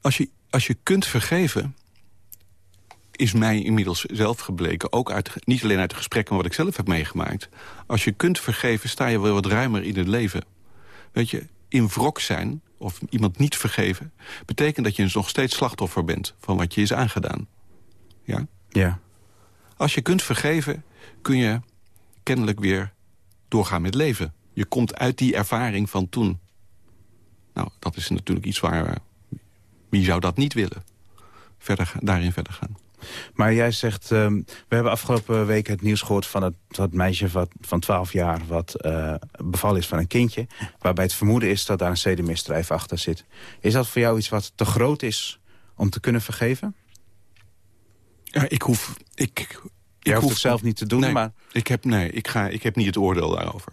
Als je, als je kunt vergeven, is mij inmiddels zelf gebleken... ook uit, niet alleen uit de gesprekken wat ik zelf heb meegemaakt... als je kunt vergeven, sta je wel wat ruimer in het leven. Weet je, in wrok zijn of iemand niet vergeven... betekent dat je nog steeds slachtoffer bent van wat je is aangedaan. Ja? Ja. Als je kunt vergeven, kun je kennelijk weer doorgaan met leven. Je komt uit die ervaring van toen. Nou, dat is natuurlijk iets waar... Wie zou dat niet willen? Verder, daarin verder gaan. Maar jij zegt, um, we hebben afgelopen week het nieuws gehoord van het, dat meisje wat, van 12 jaar... wat uh, bevallen is van een kindje, waarbij het vermoeden is dat daar een zedenmisdrijf achter zit. Is dat voor jou iets wat te groot is om te kunnen vergeven? Ja, ik hoef... Ik, Jij ik hoeft hoef het zelf niet te doen, nee, maar... Ik heb, nee, ik, ga, ik heb niet het oordeel daarover.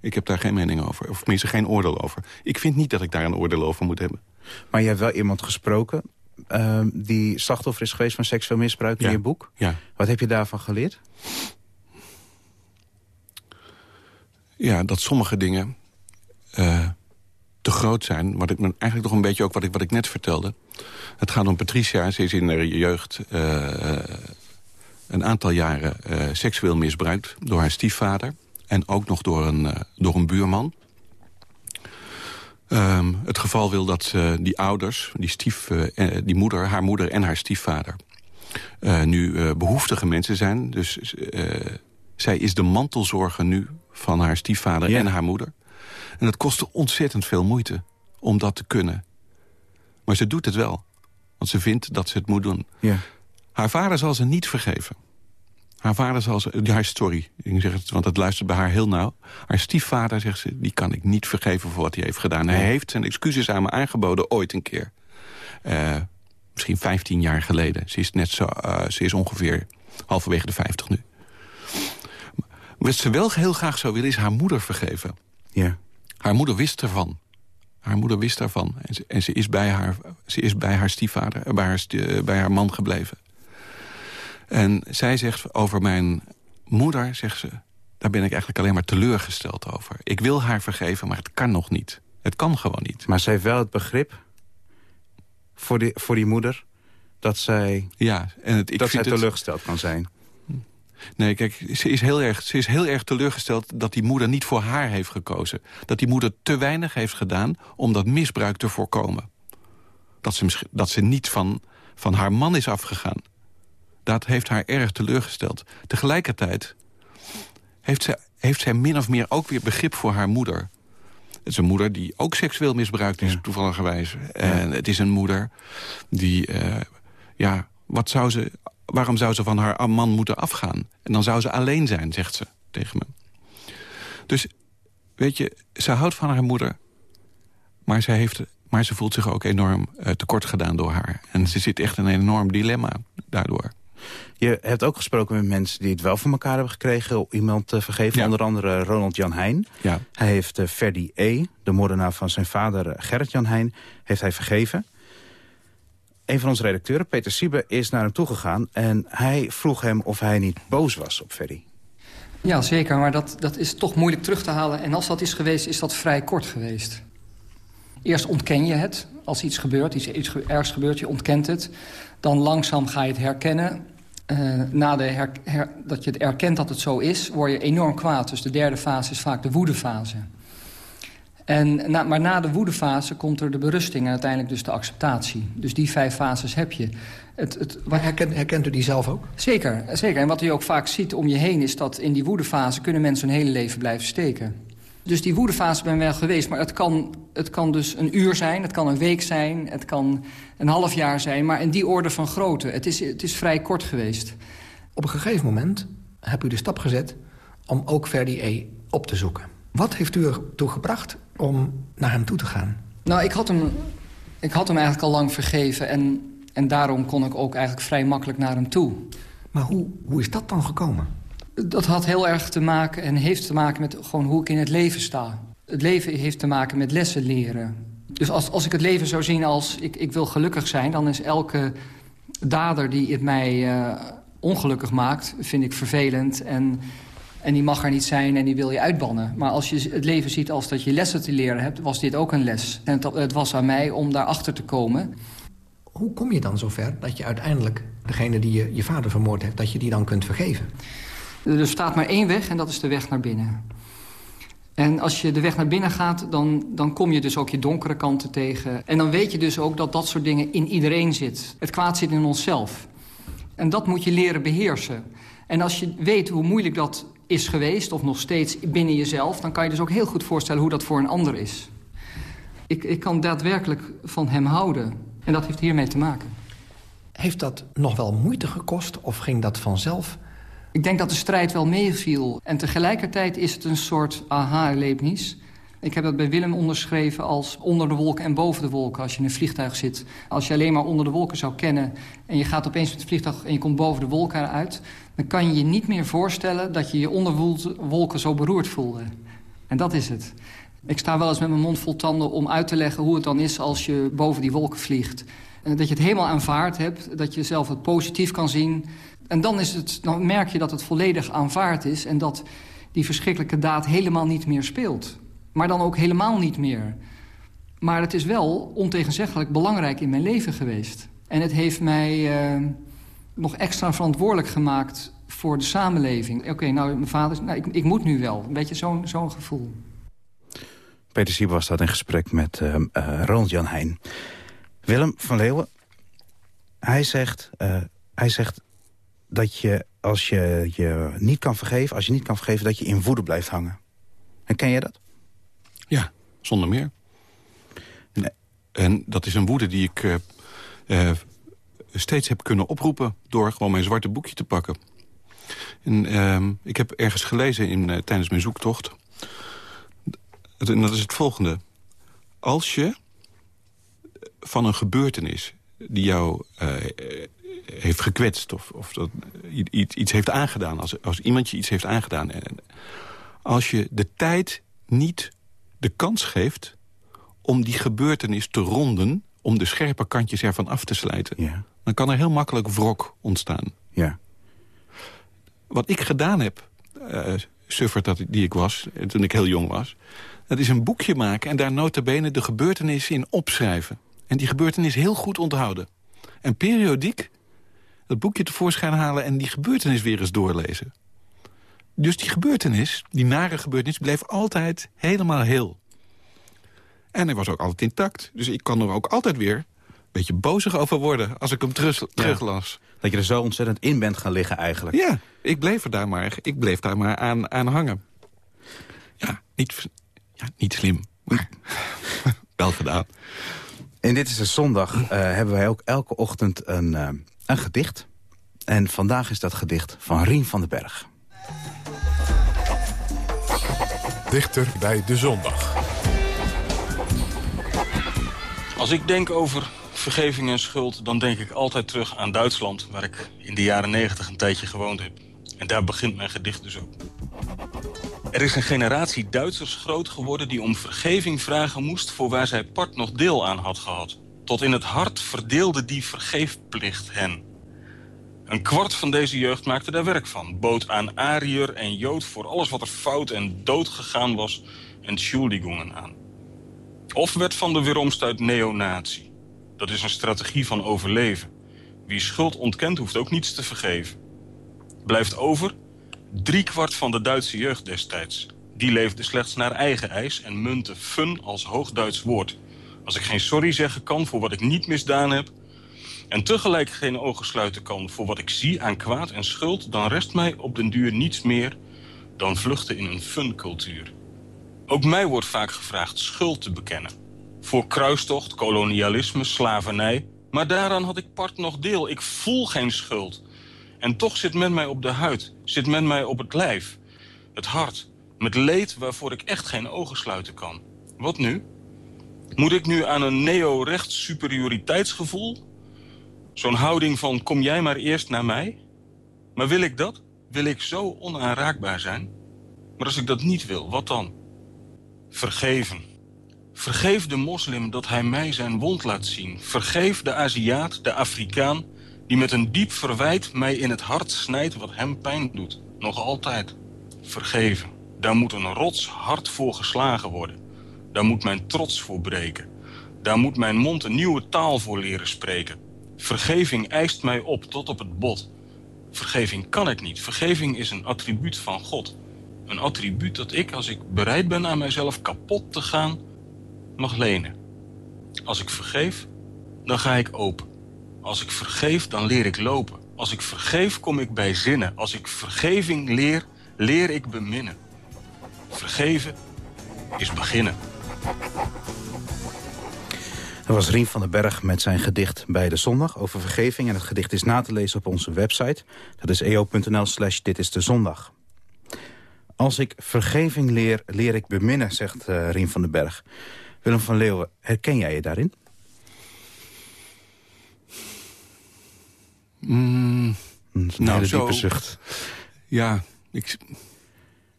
Ik heb daar geen mening over. Of tenminste geen oordeel over. Ik vind niet dat ik daar een oordeel over moet hebben. Maar je hebt wel iemand gesproken ehm, die slachtoffer is geweest van seksueel misbruik in je boek. Ja. Wat heb je daarvan geleerd? Ja, dat sommige dingen uh, te groot zijn. Wat ik eigenlijk nog een beetje ook wat ik, wat ik net vertelde. Het gaat om Patricia. Ze is in haar jeugd uh, een aantal jaren uh, seksueel misbruikt door haar stiefvader. En ook nog door een, door een buurman. Um, het geval wil dat uh, die ouders, die, stief, uh, die moeder, haar moeder en haar stiefvader... Uh, nu behoeftige mensen zijn. Dus zij is de mantelzorger nu van haar stiefvader ja. en haar moeder. En het kostte ontzettend veel moeite om dat te kunnen. Maar ze doet het wel. Want ze vindt dat ze het moet doen. Ja. Haar vader zal ze niet vergeven. Haar vader zal ze... Ja, sorry, ik zeg het, want het luistert bij haar heel nauw. Haar stiefvader, zegt ze, die kan ik niet vergeven voor wat hij heeft gedaan. Hij heeft zijn excuses aan me aangeboden ooit een keer. Uh, misschien 15 jaar geleden. Ze is, net zo, uh, ze is ongeveer halverwege de 50 nu. Wat ze wel heel graag zou willen, is haar moeder vergeven. Ja. Haar moeder wist ervan. Haar moeder wist daarvan. En ze, en ze, is, bij haar, ze is bij haar stiefvader, bij haar, bij haar man gebleven. En zij zegt over mijn moeder, zegt ze... daar ben ik eigenlijk alleen maar teleurgesteld over. Ik wil haar vergeven, maar het kan nog niet. Het kan gewoon niet. Maar zij heeft wel het begrip voor die, voor die moeder... dat zij, ja, en het, ik dat vind zij teleurgesteld het... kan zijn. Nee, kijk, ze is, heel erg, ze is heel erg teleurgesteld dat die moeder niet voor haar heeft gekozen. Dat die moeder te weinig heeft gedaan om dat misbruik te voorkomen. Dat ze, dat ze niet van, van haar man is afgegaan. Dat heeft haar erg teleurgesteld. Tegelijkertijd heeft zij, heeft zij min of meer ook weer begrip voor haar moeder. Het is een moeder die ook seksueel misbruikt is, ja. toevalligerwijs. En het is een moeder die... Uh, ja, wat zou ze, waarom zou ze van haar man moeten afgaan? En dan zou ze alleen zijn, zegt ze tegen me. Dus, weet je, ze houdt van haar moeder... maar ze, heeft, maar ze voelt zich ook enorm uh, tekort gedaan door haar. En ze zit echt in een enorm dilemma daardoor. Je hebt ook gesproken met mensen die het wel voor elkaar hebben gekregen... om iemand te vergeven, ja. onder andere Ronald Jan Heijn. Ja. Hij heeft uh, Ferdy E., de moordenaar van zijn vader uh, Gerrit Jan Heijn... heeft hij vergeven. Een van onze redacteuren, Peter Siebe, is naar hem toegegaan... en hij vroeg hem of hij niet boos was op Ferdy. Ja, zeker, maar dat, dat is toch moeilijk terug te halen. En als dat is geweest, is dat vrij kort geweest. Eerst ontken je het, als iets gebeurt, iets, iets ergs gebeurt, je ontkent het. Dan langzaam ga je het herkennen. Uh, na de her, her, dat je het erkent dat het zo is, word je enorm kwaad. Dus de derde fase is vaak de woedefase. En na, maar na de woedefase komt er de berusting en uiteindelijk dus de acceptatie. Dus die vijf fases heb je. Het, het, wat... herkent, herkent u die zelf ook? Zeker, zeker. En wat u ook vaak ziet om je heen is dat in die woedefase... kunnen mensen hun hele leven blijven steken. Dus die woedefase ben wel geweest, maar het kan, het kan dus een uur zijn... het kan een week zijn, het kan een half jaar zijn... maar in die orde van grootte. Het is, het is vrij kort geweest. Op een gegeven moment heb u de stap gezet om ook Verdi E op te zoeken. Wat heeft u ertoe gebracht om naar hem toe te gaan? Nou, ik had hem, ik had hem eigenlijk al lang vergeven... En, en daarom kon ik ook eigenlijk vrij makkelijk naar hem toe. Maar hoe, hoe is dat dan gekomen? Dat had heel erg te maken en heeft te maken met gewoon hoe ik in het leven sta. Het leven heeft te maken met lessen leren. Dus als, als ik het leven zou zien als ik, ik wil gelukkig zijn... dan is elke dader die het mij uh, ongelukkig maakt, vind ik vervelend... en en die mag er niet zijn en die wil je uitbannen. Maar als je het leven ziet als dat je lessen te leren hebt... was dit ook een les. En het, het was aan mij om daarachter te komen. Hoe kom je dan zover dat je uiteindelijk... degene die je, je vader vermoord heeft, dat je die dan kunt vergeven? Er staat maar één weg en dat is de weg naar binnen. En als je de weg naar binnen gaat, dan, dan kom je dus ook je donkere kanten tegen. En dan weet je dus ook dat dat soort dingen in iedereen zit. Het kwaad zit in onszelf. En dat moet je leren beheersen. En als je weet hoe moeilijk dat is geweest, of nog steeds binnen jezelf... dan kan je dus ook heel goed voorstellen hoe dat voor een ander is. Ik, ik kan daadwerkelijk van hem houden. En dat heeft hiermee te maken. Heeft dat nog wel moeite gekost of ging dat vanzelf? Ik denk dat de strijd wel meeviel. En tegelijkertijd is het een soort aha-erlevenis. Ik heb dat bij Willem onderschreven als onder de wolken en boven de wolken als je in een vliegtuig zit. Als je alleen maar onder de wolken zou kennen en je gaat opeens met het vliegtuig en je komt boven de wolken uit... dan kan je je niet meer voorstellen dat je je onder wolken zo beroerd voelde. En dat is het. Ik sta wel eens met mijn mond vol tanden om uit te leggen hoe het dan is als je boven die wolken vliegt. Dat je het helemaal aanvaard hebt, dat je zelf het positief kan zien. En dan, is het, dan merk je dat het volledig aanvaard is en dat die verschrikkelijke daad helemaal niet meer speelt. Maar dan ook helemaal niet meer. Maar het is wel ontegenzeggelijk belangrijk in mijn leven geweest. En het heeft mij uh, nog extra verantwoordelijk gemaakt voor de samenleving. Oké, nou, mijn vader, nou, ik, ik, moet nu wel. Een beetje zo'n gevoel. Peter Sieb was dat in gesprek met uh, uh, Ronald Jan Heijn. Willem van Leeuwen, hij zegt, hij zegt dat je als je je niet kan vergeven, als je niet kan vergeven, dat je in woede blijft hangen. En ken jij dat? Ja, zonder meer. Nee. En dat is een woede die ik uh, uh, steeds heb kunnen oproepen... door gewoon mijn zwarte boekje te pakken. En, uh, ik heb ergens gelezen in, tijdens mijn zoektocht... en dat is het volgende. Als je van een gebeurtenis die jou heeft gekwetst of, of dat iets, iets heeft aangedaan. Als, als iemand je iets heeft aangedaan. En als je de tijd niet de kans geeft om die gebeurtenis te ronden... om de scherpe kantjes ervan af te slijten... Ja. dan kan er heel makkelijk wrok ontstaan. Ja. Wat ik gedaan heb, uh, suffert dat, die ik was, toen ik heel jong was... dat is een boekje maken en daar nota bene de gebeurtenissen in opschrijven. En die gebeurtenis heel goed onthouden. En periodiek dat boekje tevoorschijn halen... en die gebeurtenis weer eens doorlezen. Dus die gebeurtenis, die nare gebeurtenis... bleef altijd helemaal heel. En hij was ook altijd intact. Dus ik kan er ook altijd weer een beetje bozig over worden... als ik hem terug, teruglas. Dat je er zo ontzettend in bent gaan liggen eigenlijk. Ja, ik bleef, er daar, maar, ik bleef daar maar aan, aan hangen. Ja, niet, ja, niet slim, maar wel gedaan. En dit is een zondag uh, hebben wij ook elke ochtend een, uh, een gedicht. En vandaag is dat gedicht van Rien van den Berg. Dichter bij de zondag. Als ik denk over vergeving en schuld... dan denk ik altijd terug aan Duitsland... waar ik in de jaren negentig een tijdje gewoond heb. En daar begint mijn gedicht dus ook. Er is een generatie Duitsers groot geworden... die om vergeving vragen moest... voor waar zij part nog deel aan had gehad. Tot in het hart verdeelde die vergeefplicht hen. Een kwart van deze jeugd maakte daar werk van. Bood aan Ariër en Jood voor alles wat er fout en dood gegaan was... entschuldigungen aan. Of werd van de weeromstuit neonatie. Dat is een strategie van overleven. Wie schuld ontkent hoeft ook niets te vergeven. Blijft over driekwart van de Duitse jeugd destijds. Die leefde slechts naar eigen eis en munte fun als hoogduits woord. Als ik geen sorry zeggen kan voor wat ik niet misdaan heb... en tegelijk geen ogen sluiten kan voor wat ik zie aan kwaad en schuld... dan rest mij op den duur niets meer dan vluchten in een funcultuur. Ook mij wordt vaak gevraagd schuld te bekennen. Voor kruistocht, kolonialisme, slavernij. Maar daaraan had ik part nog deel. Ik voel geen schuld. En toch zit men mij op de huid, zit men mij op het lijf. Het hart, met leed waarvoor ik echt geen ogen sluiten kan. Wat nu? Moet ik nu aan een neo-rechts superioriteitsgevoel? Zo'n houding van kom jij maar eerst naar mij? Maar wil ik dat? Wil ik zo onaanraakbaar zijn? Maar als ik dat niet wil, wat dan? Vergeven. Vergeef de moslim dat hij mij zijn wond laat zien. Vergeef de Aziat, de Afrikaan... die met een diep verwijt mij in het hart snijdt wat hem pijn doet. Nog altijd. Vergeven. Daar moet een rots hard voor geslagen worden. Daar moet mijn trots voor breken. Daar moet mijn mond een nieuwe taal voor leren spreken. Vergeving eist mij op tot op het bot. Vergeving kan ik niet. Vergeving is een attribuut van God. Een attribuut dat ik, als ik bereid ben aan mijzelf kapot te gaan, mag lenen. Als ik vergeef, dan ga ik open. Als ik vergeef, dan leer ik lopen. Als ik vergeef, kom ik bij zinnen. Als ik vergeving leer, leer ik beminnen. Vergeven is beginnen. Dat was Rien van den Berg met zijn gedicht bij de zondag over vergeving. En het gedicht is na te lezen op onze website. Dat is eo.nl slash dit is de zondag. Als ik vergeving leer, leer ik beminnen, zegt uh, Rien van den Berg. Willem van Leeuwen, herken jij je daarin? Mm, een nou, hele zo, zucht. Ja, ik,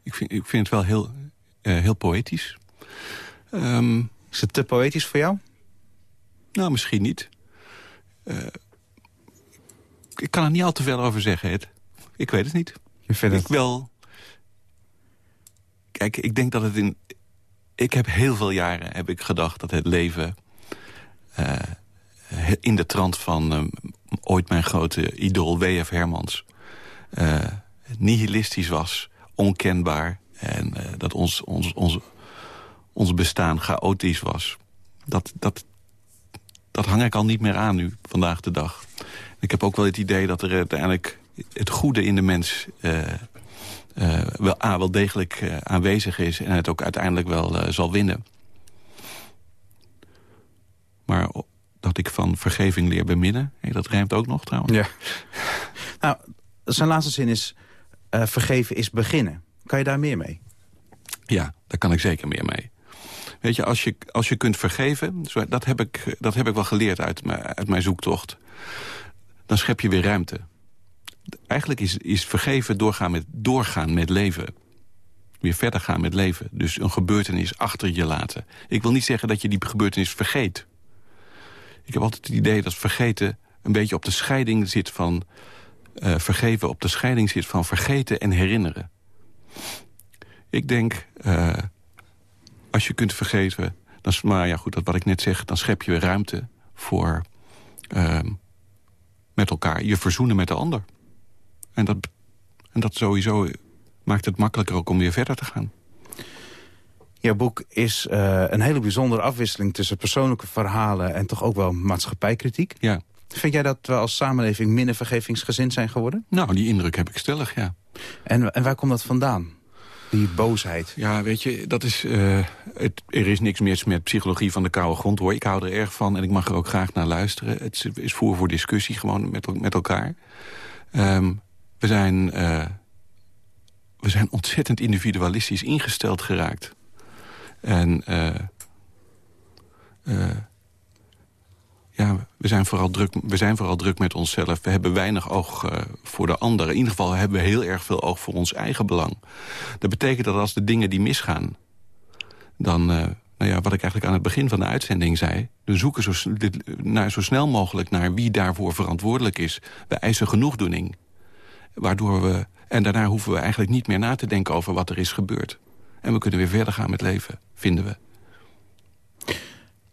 ik, vind, ik vind het wel heel, uh, heel poëtisch. Ehm, is het te poëtisch voor jou? Nou, misschien niet. Uh, ik kan er niet al te veel over zeggen, Ed. Ik weet het niet. Je vindt ik wel... Kijk, ik denk dat het in... Ik heb heel veel jaren heb ik gedacht dat het leven... Uh, in de trant van uh, ooit mijn grote idool W.F. Hermans... Uh, nihilistisch was, onkenbaar... en dat ons, ons, ons, ons bestaan chaotisch was. Dat, dat, dat hang ik al niet meer aan nu, vandaag de dag. Ik heb ook wel het idee dat er uiteindelijk het goede in de mens... Uh, uh, wel, A, wel degelijk uh, aanwezig is en het ook uiteindelijk wel zal winnen. Maar dat ik van vergeving leer beminnen, hey, dat rijmt ook nog trouwens. Ja. nou, zijn laatste zin is, vergeven is beginnen. Kan je daar meer mee? Ja, daar kan ik zeker meer mee. Weet je, als je, als je kunt vergeven, dat heb ik, dat heb ik wel geleerd uit, mijn, uit mijn zoektocht. Dan schep je weer ruimte. Eigenlijk is, is vergeven doorgaan met, doorgaan met leven. Weer verder gaan met leven. Dus een gebeurtenis achter je laten. Ik wil niet zeggen dat je die gebeurtenis vergeet. Ik heb altijd het idee dat vergeten een beetje op de scheiding zit van... Uh, vergeven op de scheiding zit van vergeten en herinneren. Ik denk, uh, als je kunt vergeven... Dan, maar ja, goed, dat wat ik net zeg, dan schep je ruimte voor uh, met elkaar je verzoenen met de ander. En dat, en dat sowieso maakt het makkelijker ook om weer verder te gaan. Jouw boek is uh, een hele bijzondere afwisseling tussen persoonlijke verhalen... en toch ook wel maatschappijkritiek. Ja. Vind jij dat we als samenleving minder vergevingsgezind zijn geworden? Nou, die indruk heb ik stellig, ja. En, en waar komt dat vandaan? Die boosheid. Ja, weet je, dat is, uh, het, er is niks meer met psychologie van de koude grond, hoor. Ik hou er erg van en ik mag er ook graag naar luisteren. Het is voer voor discussie, gewoon met, met elkaar. Um, we, zijn, uh, we zijn ontzettend individualistisch ingesteld geraakt. En uh, ja, we zijn, vooral druk, we zijn vooral druk met onszelf. We hebben weinig oog uh, voor de ander. In ieder geval hebben we heel erg veel oog voor ons eigen belang. Dat betekent dat als de dingen die misgaan... dan, uh, nou ja, wat ik eigenlijk aan het begin van de uitzending zei... we zoeken zo, naar, zo snel mogelijk naar wie daarvoor verantwoordelijk is. We eisen genoegdoening. Waardoor we, en daarna hoeven we eigenlijk niet meer na te denken over wat er is gebeurd. En we kunnen weer verder gaan met leven, vinden we.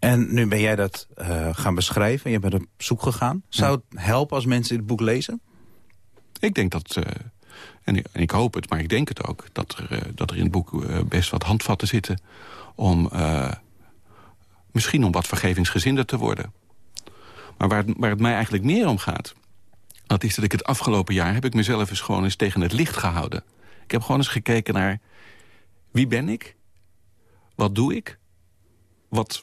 En nu ben jij dat uh, gaan beschrijven. Je bent op zoek gegaan. Zou het helpen als mensen dit boek lezen? Ik denk dat, uh, en, ik, en, hoop het, maar ik denk het ook... dat er, uh, dat er in het boek best wat handvatten zitten... om misschien om wat vergevingsgezinder te worden. Maar waar het, waar het mij eigenlijk meer om gaat... dat is dat ik het afgelopen jaar... heb ik mezelf eens gewoon eens tegen het licht gehouden. Ik heb gewoon eens gekeken naar... wie ben ik? Wat doe ik? Wat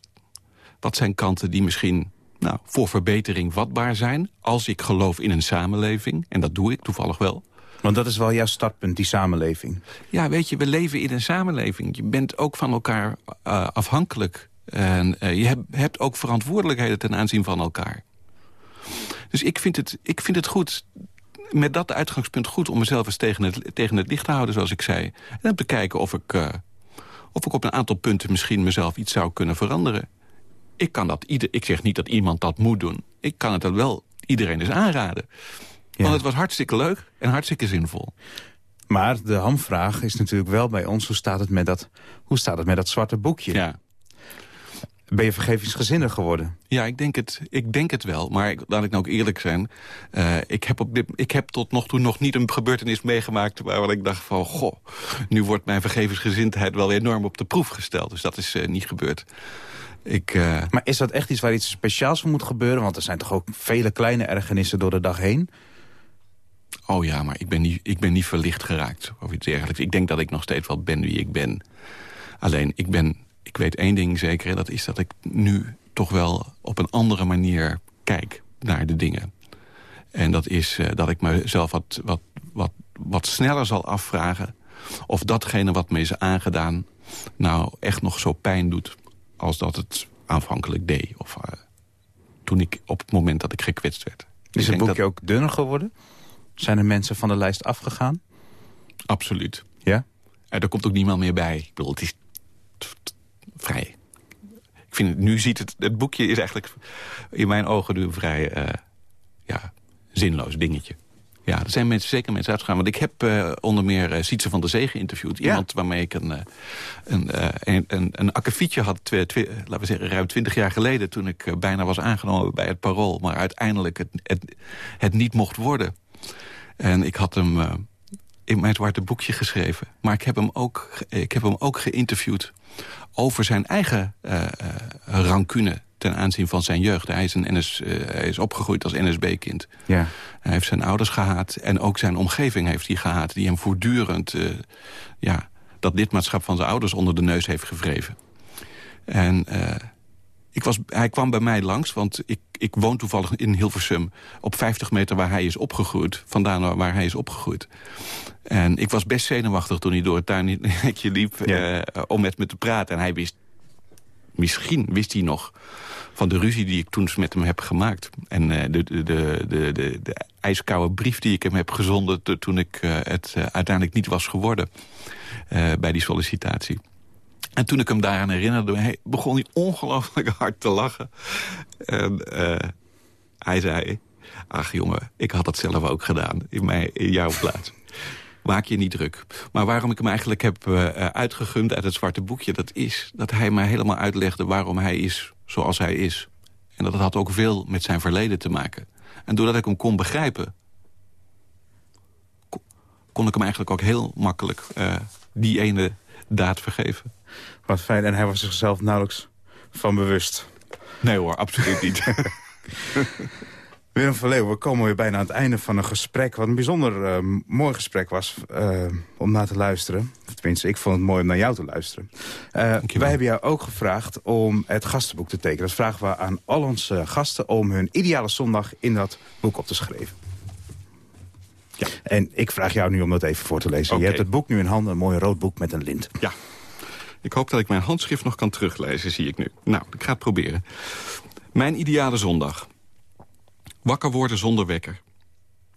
wat zijn kanten die misschien nou, voor verbetering vatbaar zijn... als ik geloof in een samenleving. En dat doe ik toevallig wel. Want dat is wel jouw startpunt, die samenleving. Ja, weet je, we leven in een samenleving. Je bent ook van elkaar uh, afhankelijk. En uh, je hebt, hebt ook verantwoordelijkheden ten aanzien van elkaar. Dus ik vind het, ik vind het goed met dat uitgangspunt goed om mezelf eens tegen het, tegen het licht te houden, zoals ik zei. En dan te kijken of ik, uh, of ik op een aantal punten misschien mezelf iets zou kunnen veranderen ik kan dat ieder, ik zeg niet dat iemand dat moet doen. Ik kan het wel iedereen eens aanraden. Want het was hartstikke leuk en hartstikke zinvol. Maar de hamvraag is natuurlijk wel bij ons... hoe staat het met dat, hoe staat het met dat zwarte boekje? Ja. Ben je vergevingsgezinnig geworden? Ja, ik denk het, ik denk het wel. Maar ik, laat ik nou ook eerlijk zijn. Uh, ik, heb op dit, ik heb tot nog toe nog niet een gebeurtenis meegemaakt... waar ik dacht van, goh, nu wordt mijn vergevensgezindheid wel enorm op de proef gesteld. Dus dat is uh, niet gebeurd. Ik, uh... Maar is dat echt iets waar iets speciaals voor moet gebeuren? Want er zijn toch ook vele kleine ergernissen door de dag heen? Oh ja, maar ik ben niet, ik ben niet verlicht geraakt of iets dergelijks. Ik denk dat ik nog steeds wel ben wie ik ben. Alleen, ik, ben, ik weet één ding zeker... en dat is dat ik nu toch wel op een andere manier kijk naar de dingen. En dat is uh, dat ik mezelf wat, wat, wat, wat sneller zal afvragen... of datgene wat me is aangedaan nou echt nog zo pijn doet als dat het aanvankelijk deed. Of uh, toen ik op het moment dat ik gekwetst werd. Is het boekje dat... ook dunner geworden? Zijn er mensen van de lijst afgegaan? Absoluut. Ja? En er komt ook niemand meer bij. Ik bedoel, het is ik vind het, nu ziet het... Het boekje is eigenlijk in mijn ogen nu een vrij uh, ja, zinloos dingetje. Ja, er zijn mensen, zeker mensen uitgegaan. Want ik heb uh, onder meer uh, Sietse van der Zee geïnterviewd. Iemand waarmee ik een, uh, een, een, een, een akkefietje had, twee, twee, laten we zeggen, ruim twintig jaar geleden... toen ik bijna was aangenomen bij het Parool. Maar uiteindelijk het, het, het niet mocht worden. En ik had hem in mijn zwarte boekje geschreven. Maar ik heb hem ook, ik heb hem ook geïnterviewd over zijn eigen rancune ten aanzien van zijn jeugd. Hij is, een NS, uh, hij is opgegroeid als NSB-kind. Ja. Hij heeft zijn ouders gehaat en ook zijn omgeving heeft hij gehaat... die hem voortdurend uh, ja, dat lidmaatschap van zijn ouders onder de neus heeft gevreven. En uh, ik was, hij kwam bij mij langs, want ik, ik woon toevallig in Hilversum... op 50 meter waar hij is opgegroeid, vandaan waar hij is opgegroeid. En ik was best zenuwachtig toen hij door het tuinhekje liep... Ja. om met me te praten. En hij wist, misschien wist hij nog van de ruzie die ik toen met hem heb gemaakt. En uh, de, de, de, de, de, ijskoude brief die ik hem heb gezonden... toen ik uh, het uh, uiteindelijk niet was geworden bij die sollicitatie. En toen ik hem daaraan herinnerde, begon hij ongelooflijk hard te lachen. En hij zei, ach jongen, ik had dat zelf ook gedaan in, mijn, in jouw plaats. Maak je niet druk. Maar waarom ik hem eigenlijk heb uitgegund uit het zwarte boekje... dat is dat hij mij helemaal uitlegde waarom hij is zoals hij is. En dat had ook veel met zijn verleden te maken. En doordat ik hem kon begrijpen... kon ik hem eigenlijk ook heel makkelijk uh, die ene daad vergeven. Wat fijn. En hij was zichzelf nauwelijks van bewust. Nee hoor, absoluut niet. Willem van Leeuwen, we komen weer bijna aan het einde van een gesprek... wat een bijzonder uh, mooi gesprek was uh, om naar te luisteren. Tenminste, ik vond het mooi om naar jou te luisteren. Uh, wij hebben jou ook gevraagd om het gastenboek te tekenen. Dat vragen we aan al onze gasten om hun ideale zondag in dat boek op te schrijven. Ja. En ik vraag jou nu om dat even voor te lezen. Okay. Je hebt het boek nu in handen, een mooi rood boek met een lint. Ja. Ik hoop dat ik mijn handschrift nog kan teruglezen, zie ik nu. Nou, ik ga het proberen. Mijn ideale zondag... Wakker worden zonder wekker.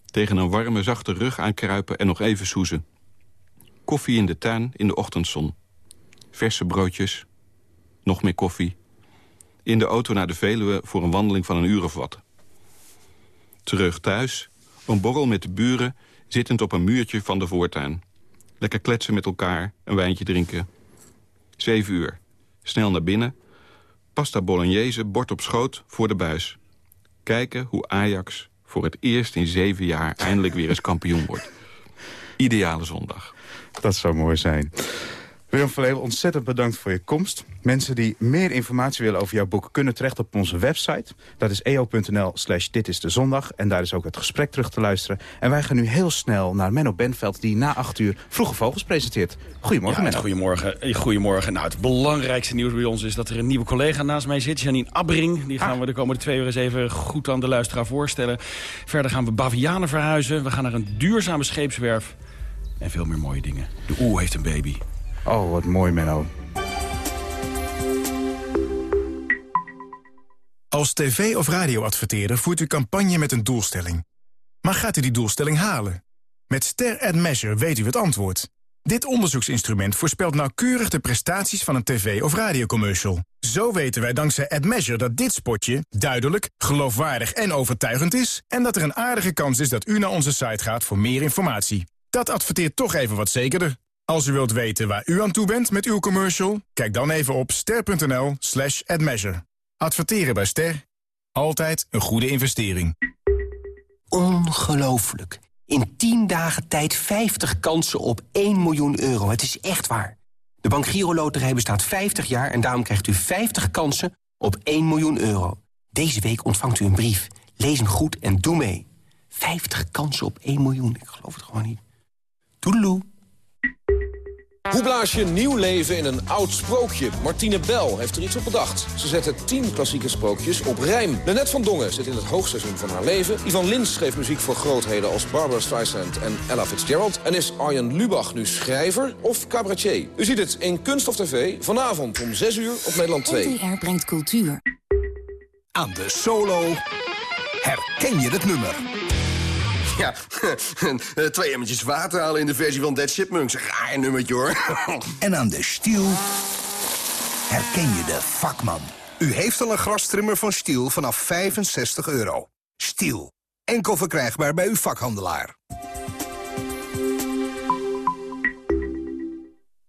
Tegen een warme, zachte rug aankruipen en nog even soezen. Koffie in de tuin in de ochtendzon. Verse broodjes. Nog meer koffie. In de auto naar de Veluwe voor een wandeling van een uur of wat. Terug thuis. Een borrel met de buren, zittend op een muurtje van de voortuin. Lekker kletsen met elkaar, een wijntje drinken. Zeven uur. Snel naar binnen. Pasta bolognese, bord op schoot, voor de buis kijken hoe Ajax voor het eerst in zeven jaar eindelijk weer eens kampioen wordt. Ideale zondag. Dat zou mooi zijn. Willem van Leeuwen, ontzettend bedankt voor je komst. Mensen die meer informatie willen over jouw boek... kunnen terecht op onze website. Dat is eo.nl slash dit is de zondag. En daar is ook het gesprek terug te luisteren. En wij gaan nu heel snel naar Menno Benveld... die na acht uur Vroege Vogels presenteert. Goedemorgen, ja, Menno. Goedemorgen. Goedemorgen. Nou, het belangrijkste nieuws bij ons is dat er een nieuwe collega naast mij zit. Janine Abbring. Die gaan ah. we de komende twee uur eens even goed aan de luisteraar voorstellen. Verder gaan we bavianen verhuizen. We gaan naar een duurzame scheepswerf. En veel meer mooie dingen. De Oeh heeft een baby. Oh, wat mooi, Menno. Als tv- of radioadverteerder voert u campagne met een doelstelling. Maar gaat u die doelstelling halen? Met Ster Ad Measure weet u het antwoord. Dit onderzoeksinstrument voorspelt nauwkeurig de prestaties van een tv- of radiocommercial. Zo weten wij dankzij AdMeasure dat dit spotje duidelijk, geloofwaardig en overtuigend is... en dat er een aardige kans is dat u naar onze site gaat voor meer informatie. Dat adverteert toch even wat zekerder. Als u wilt weten waar u aan toe bent met uw commercial... kijk dan even op ster.nl slash admeasure. Adverteren bij Ster. Altijd een goede investering. Ongelooflijk. In 10 dagen tijd 50 kansen op 1 miljoen euro. Het is echt waar. De Bank Giro Loterij bestaat 50 jaar... en daarom krijgt u 50 kansen op 1 miljoen euro. Deze week ontvangt u een brief. Lees hem goed en doe mee. 50 kansen op 1 miljoen. Ik geloof het gewoon niet. Toedeloe. Hoe blaas je nieuw leven in een oud sprookje? Martine Bel heeft er iets op bedacht. Ze zette tien klassieke sprookjes op rijm. Nanette van Dongen zit in het hoogseizoen van haar leven. Ivan Lins schreef muziek voor grootheden als Barbara Streisand en Ella Fitzgerald. En is Arjen Lubach nu schrijver of cabaretier? U ziet het in Kunst of TV vanavond om 6 uur op Nederland 2. NTR brengt cultuur. Aan de solo herken je het nummer. ja, twee emmertjes water halen in de versie van Dead Chipmunks. Raar nummertje, hoor. en aan de stiel herken je de vakman. U heeft al een grastrimmer van Stiel vanaf 65 euro. Stiel. Enkel verkrijgbaar bij uw vakhandelaar.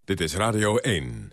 Dit is Radio 1.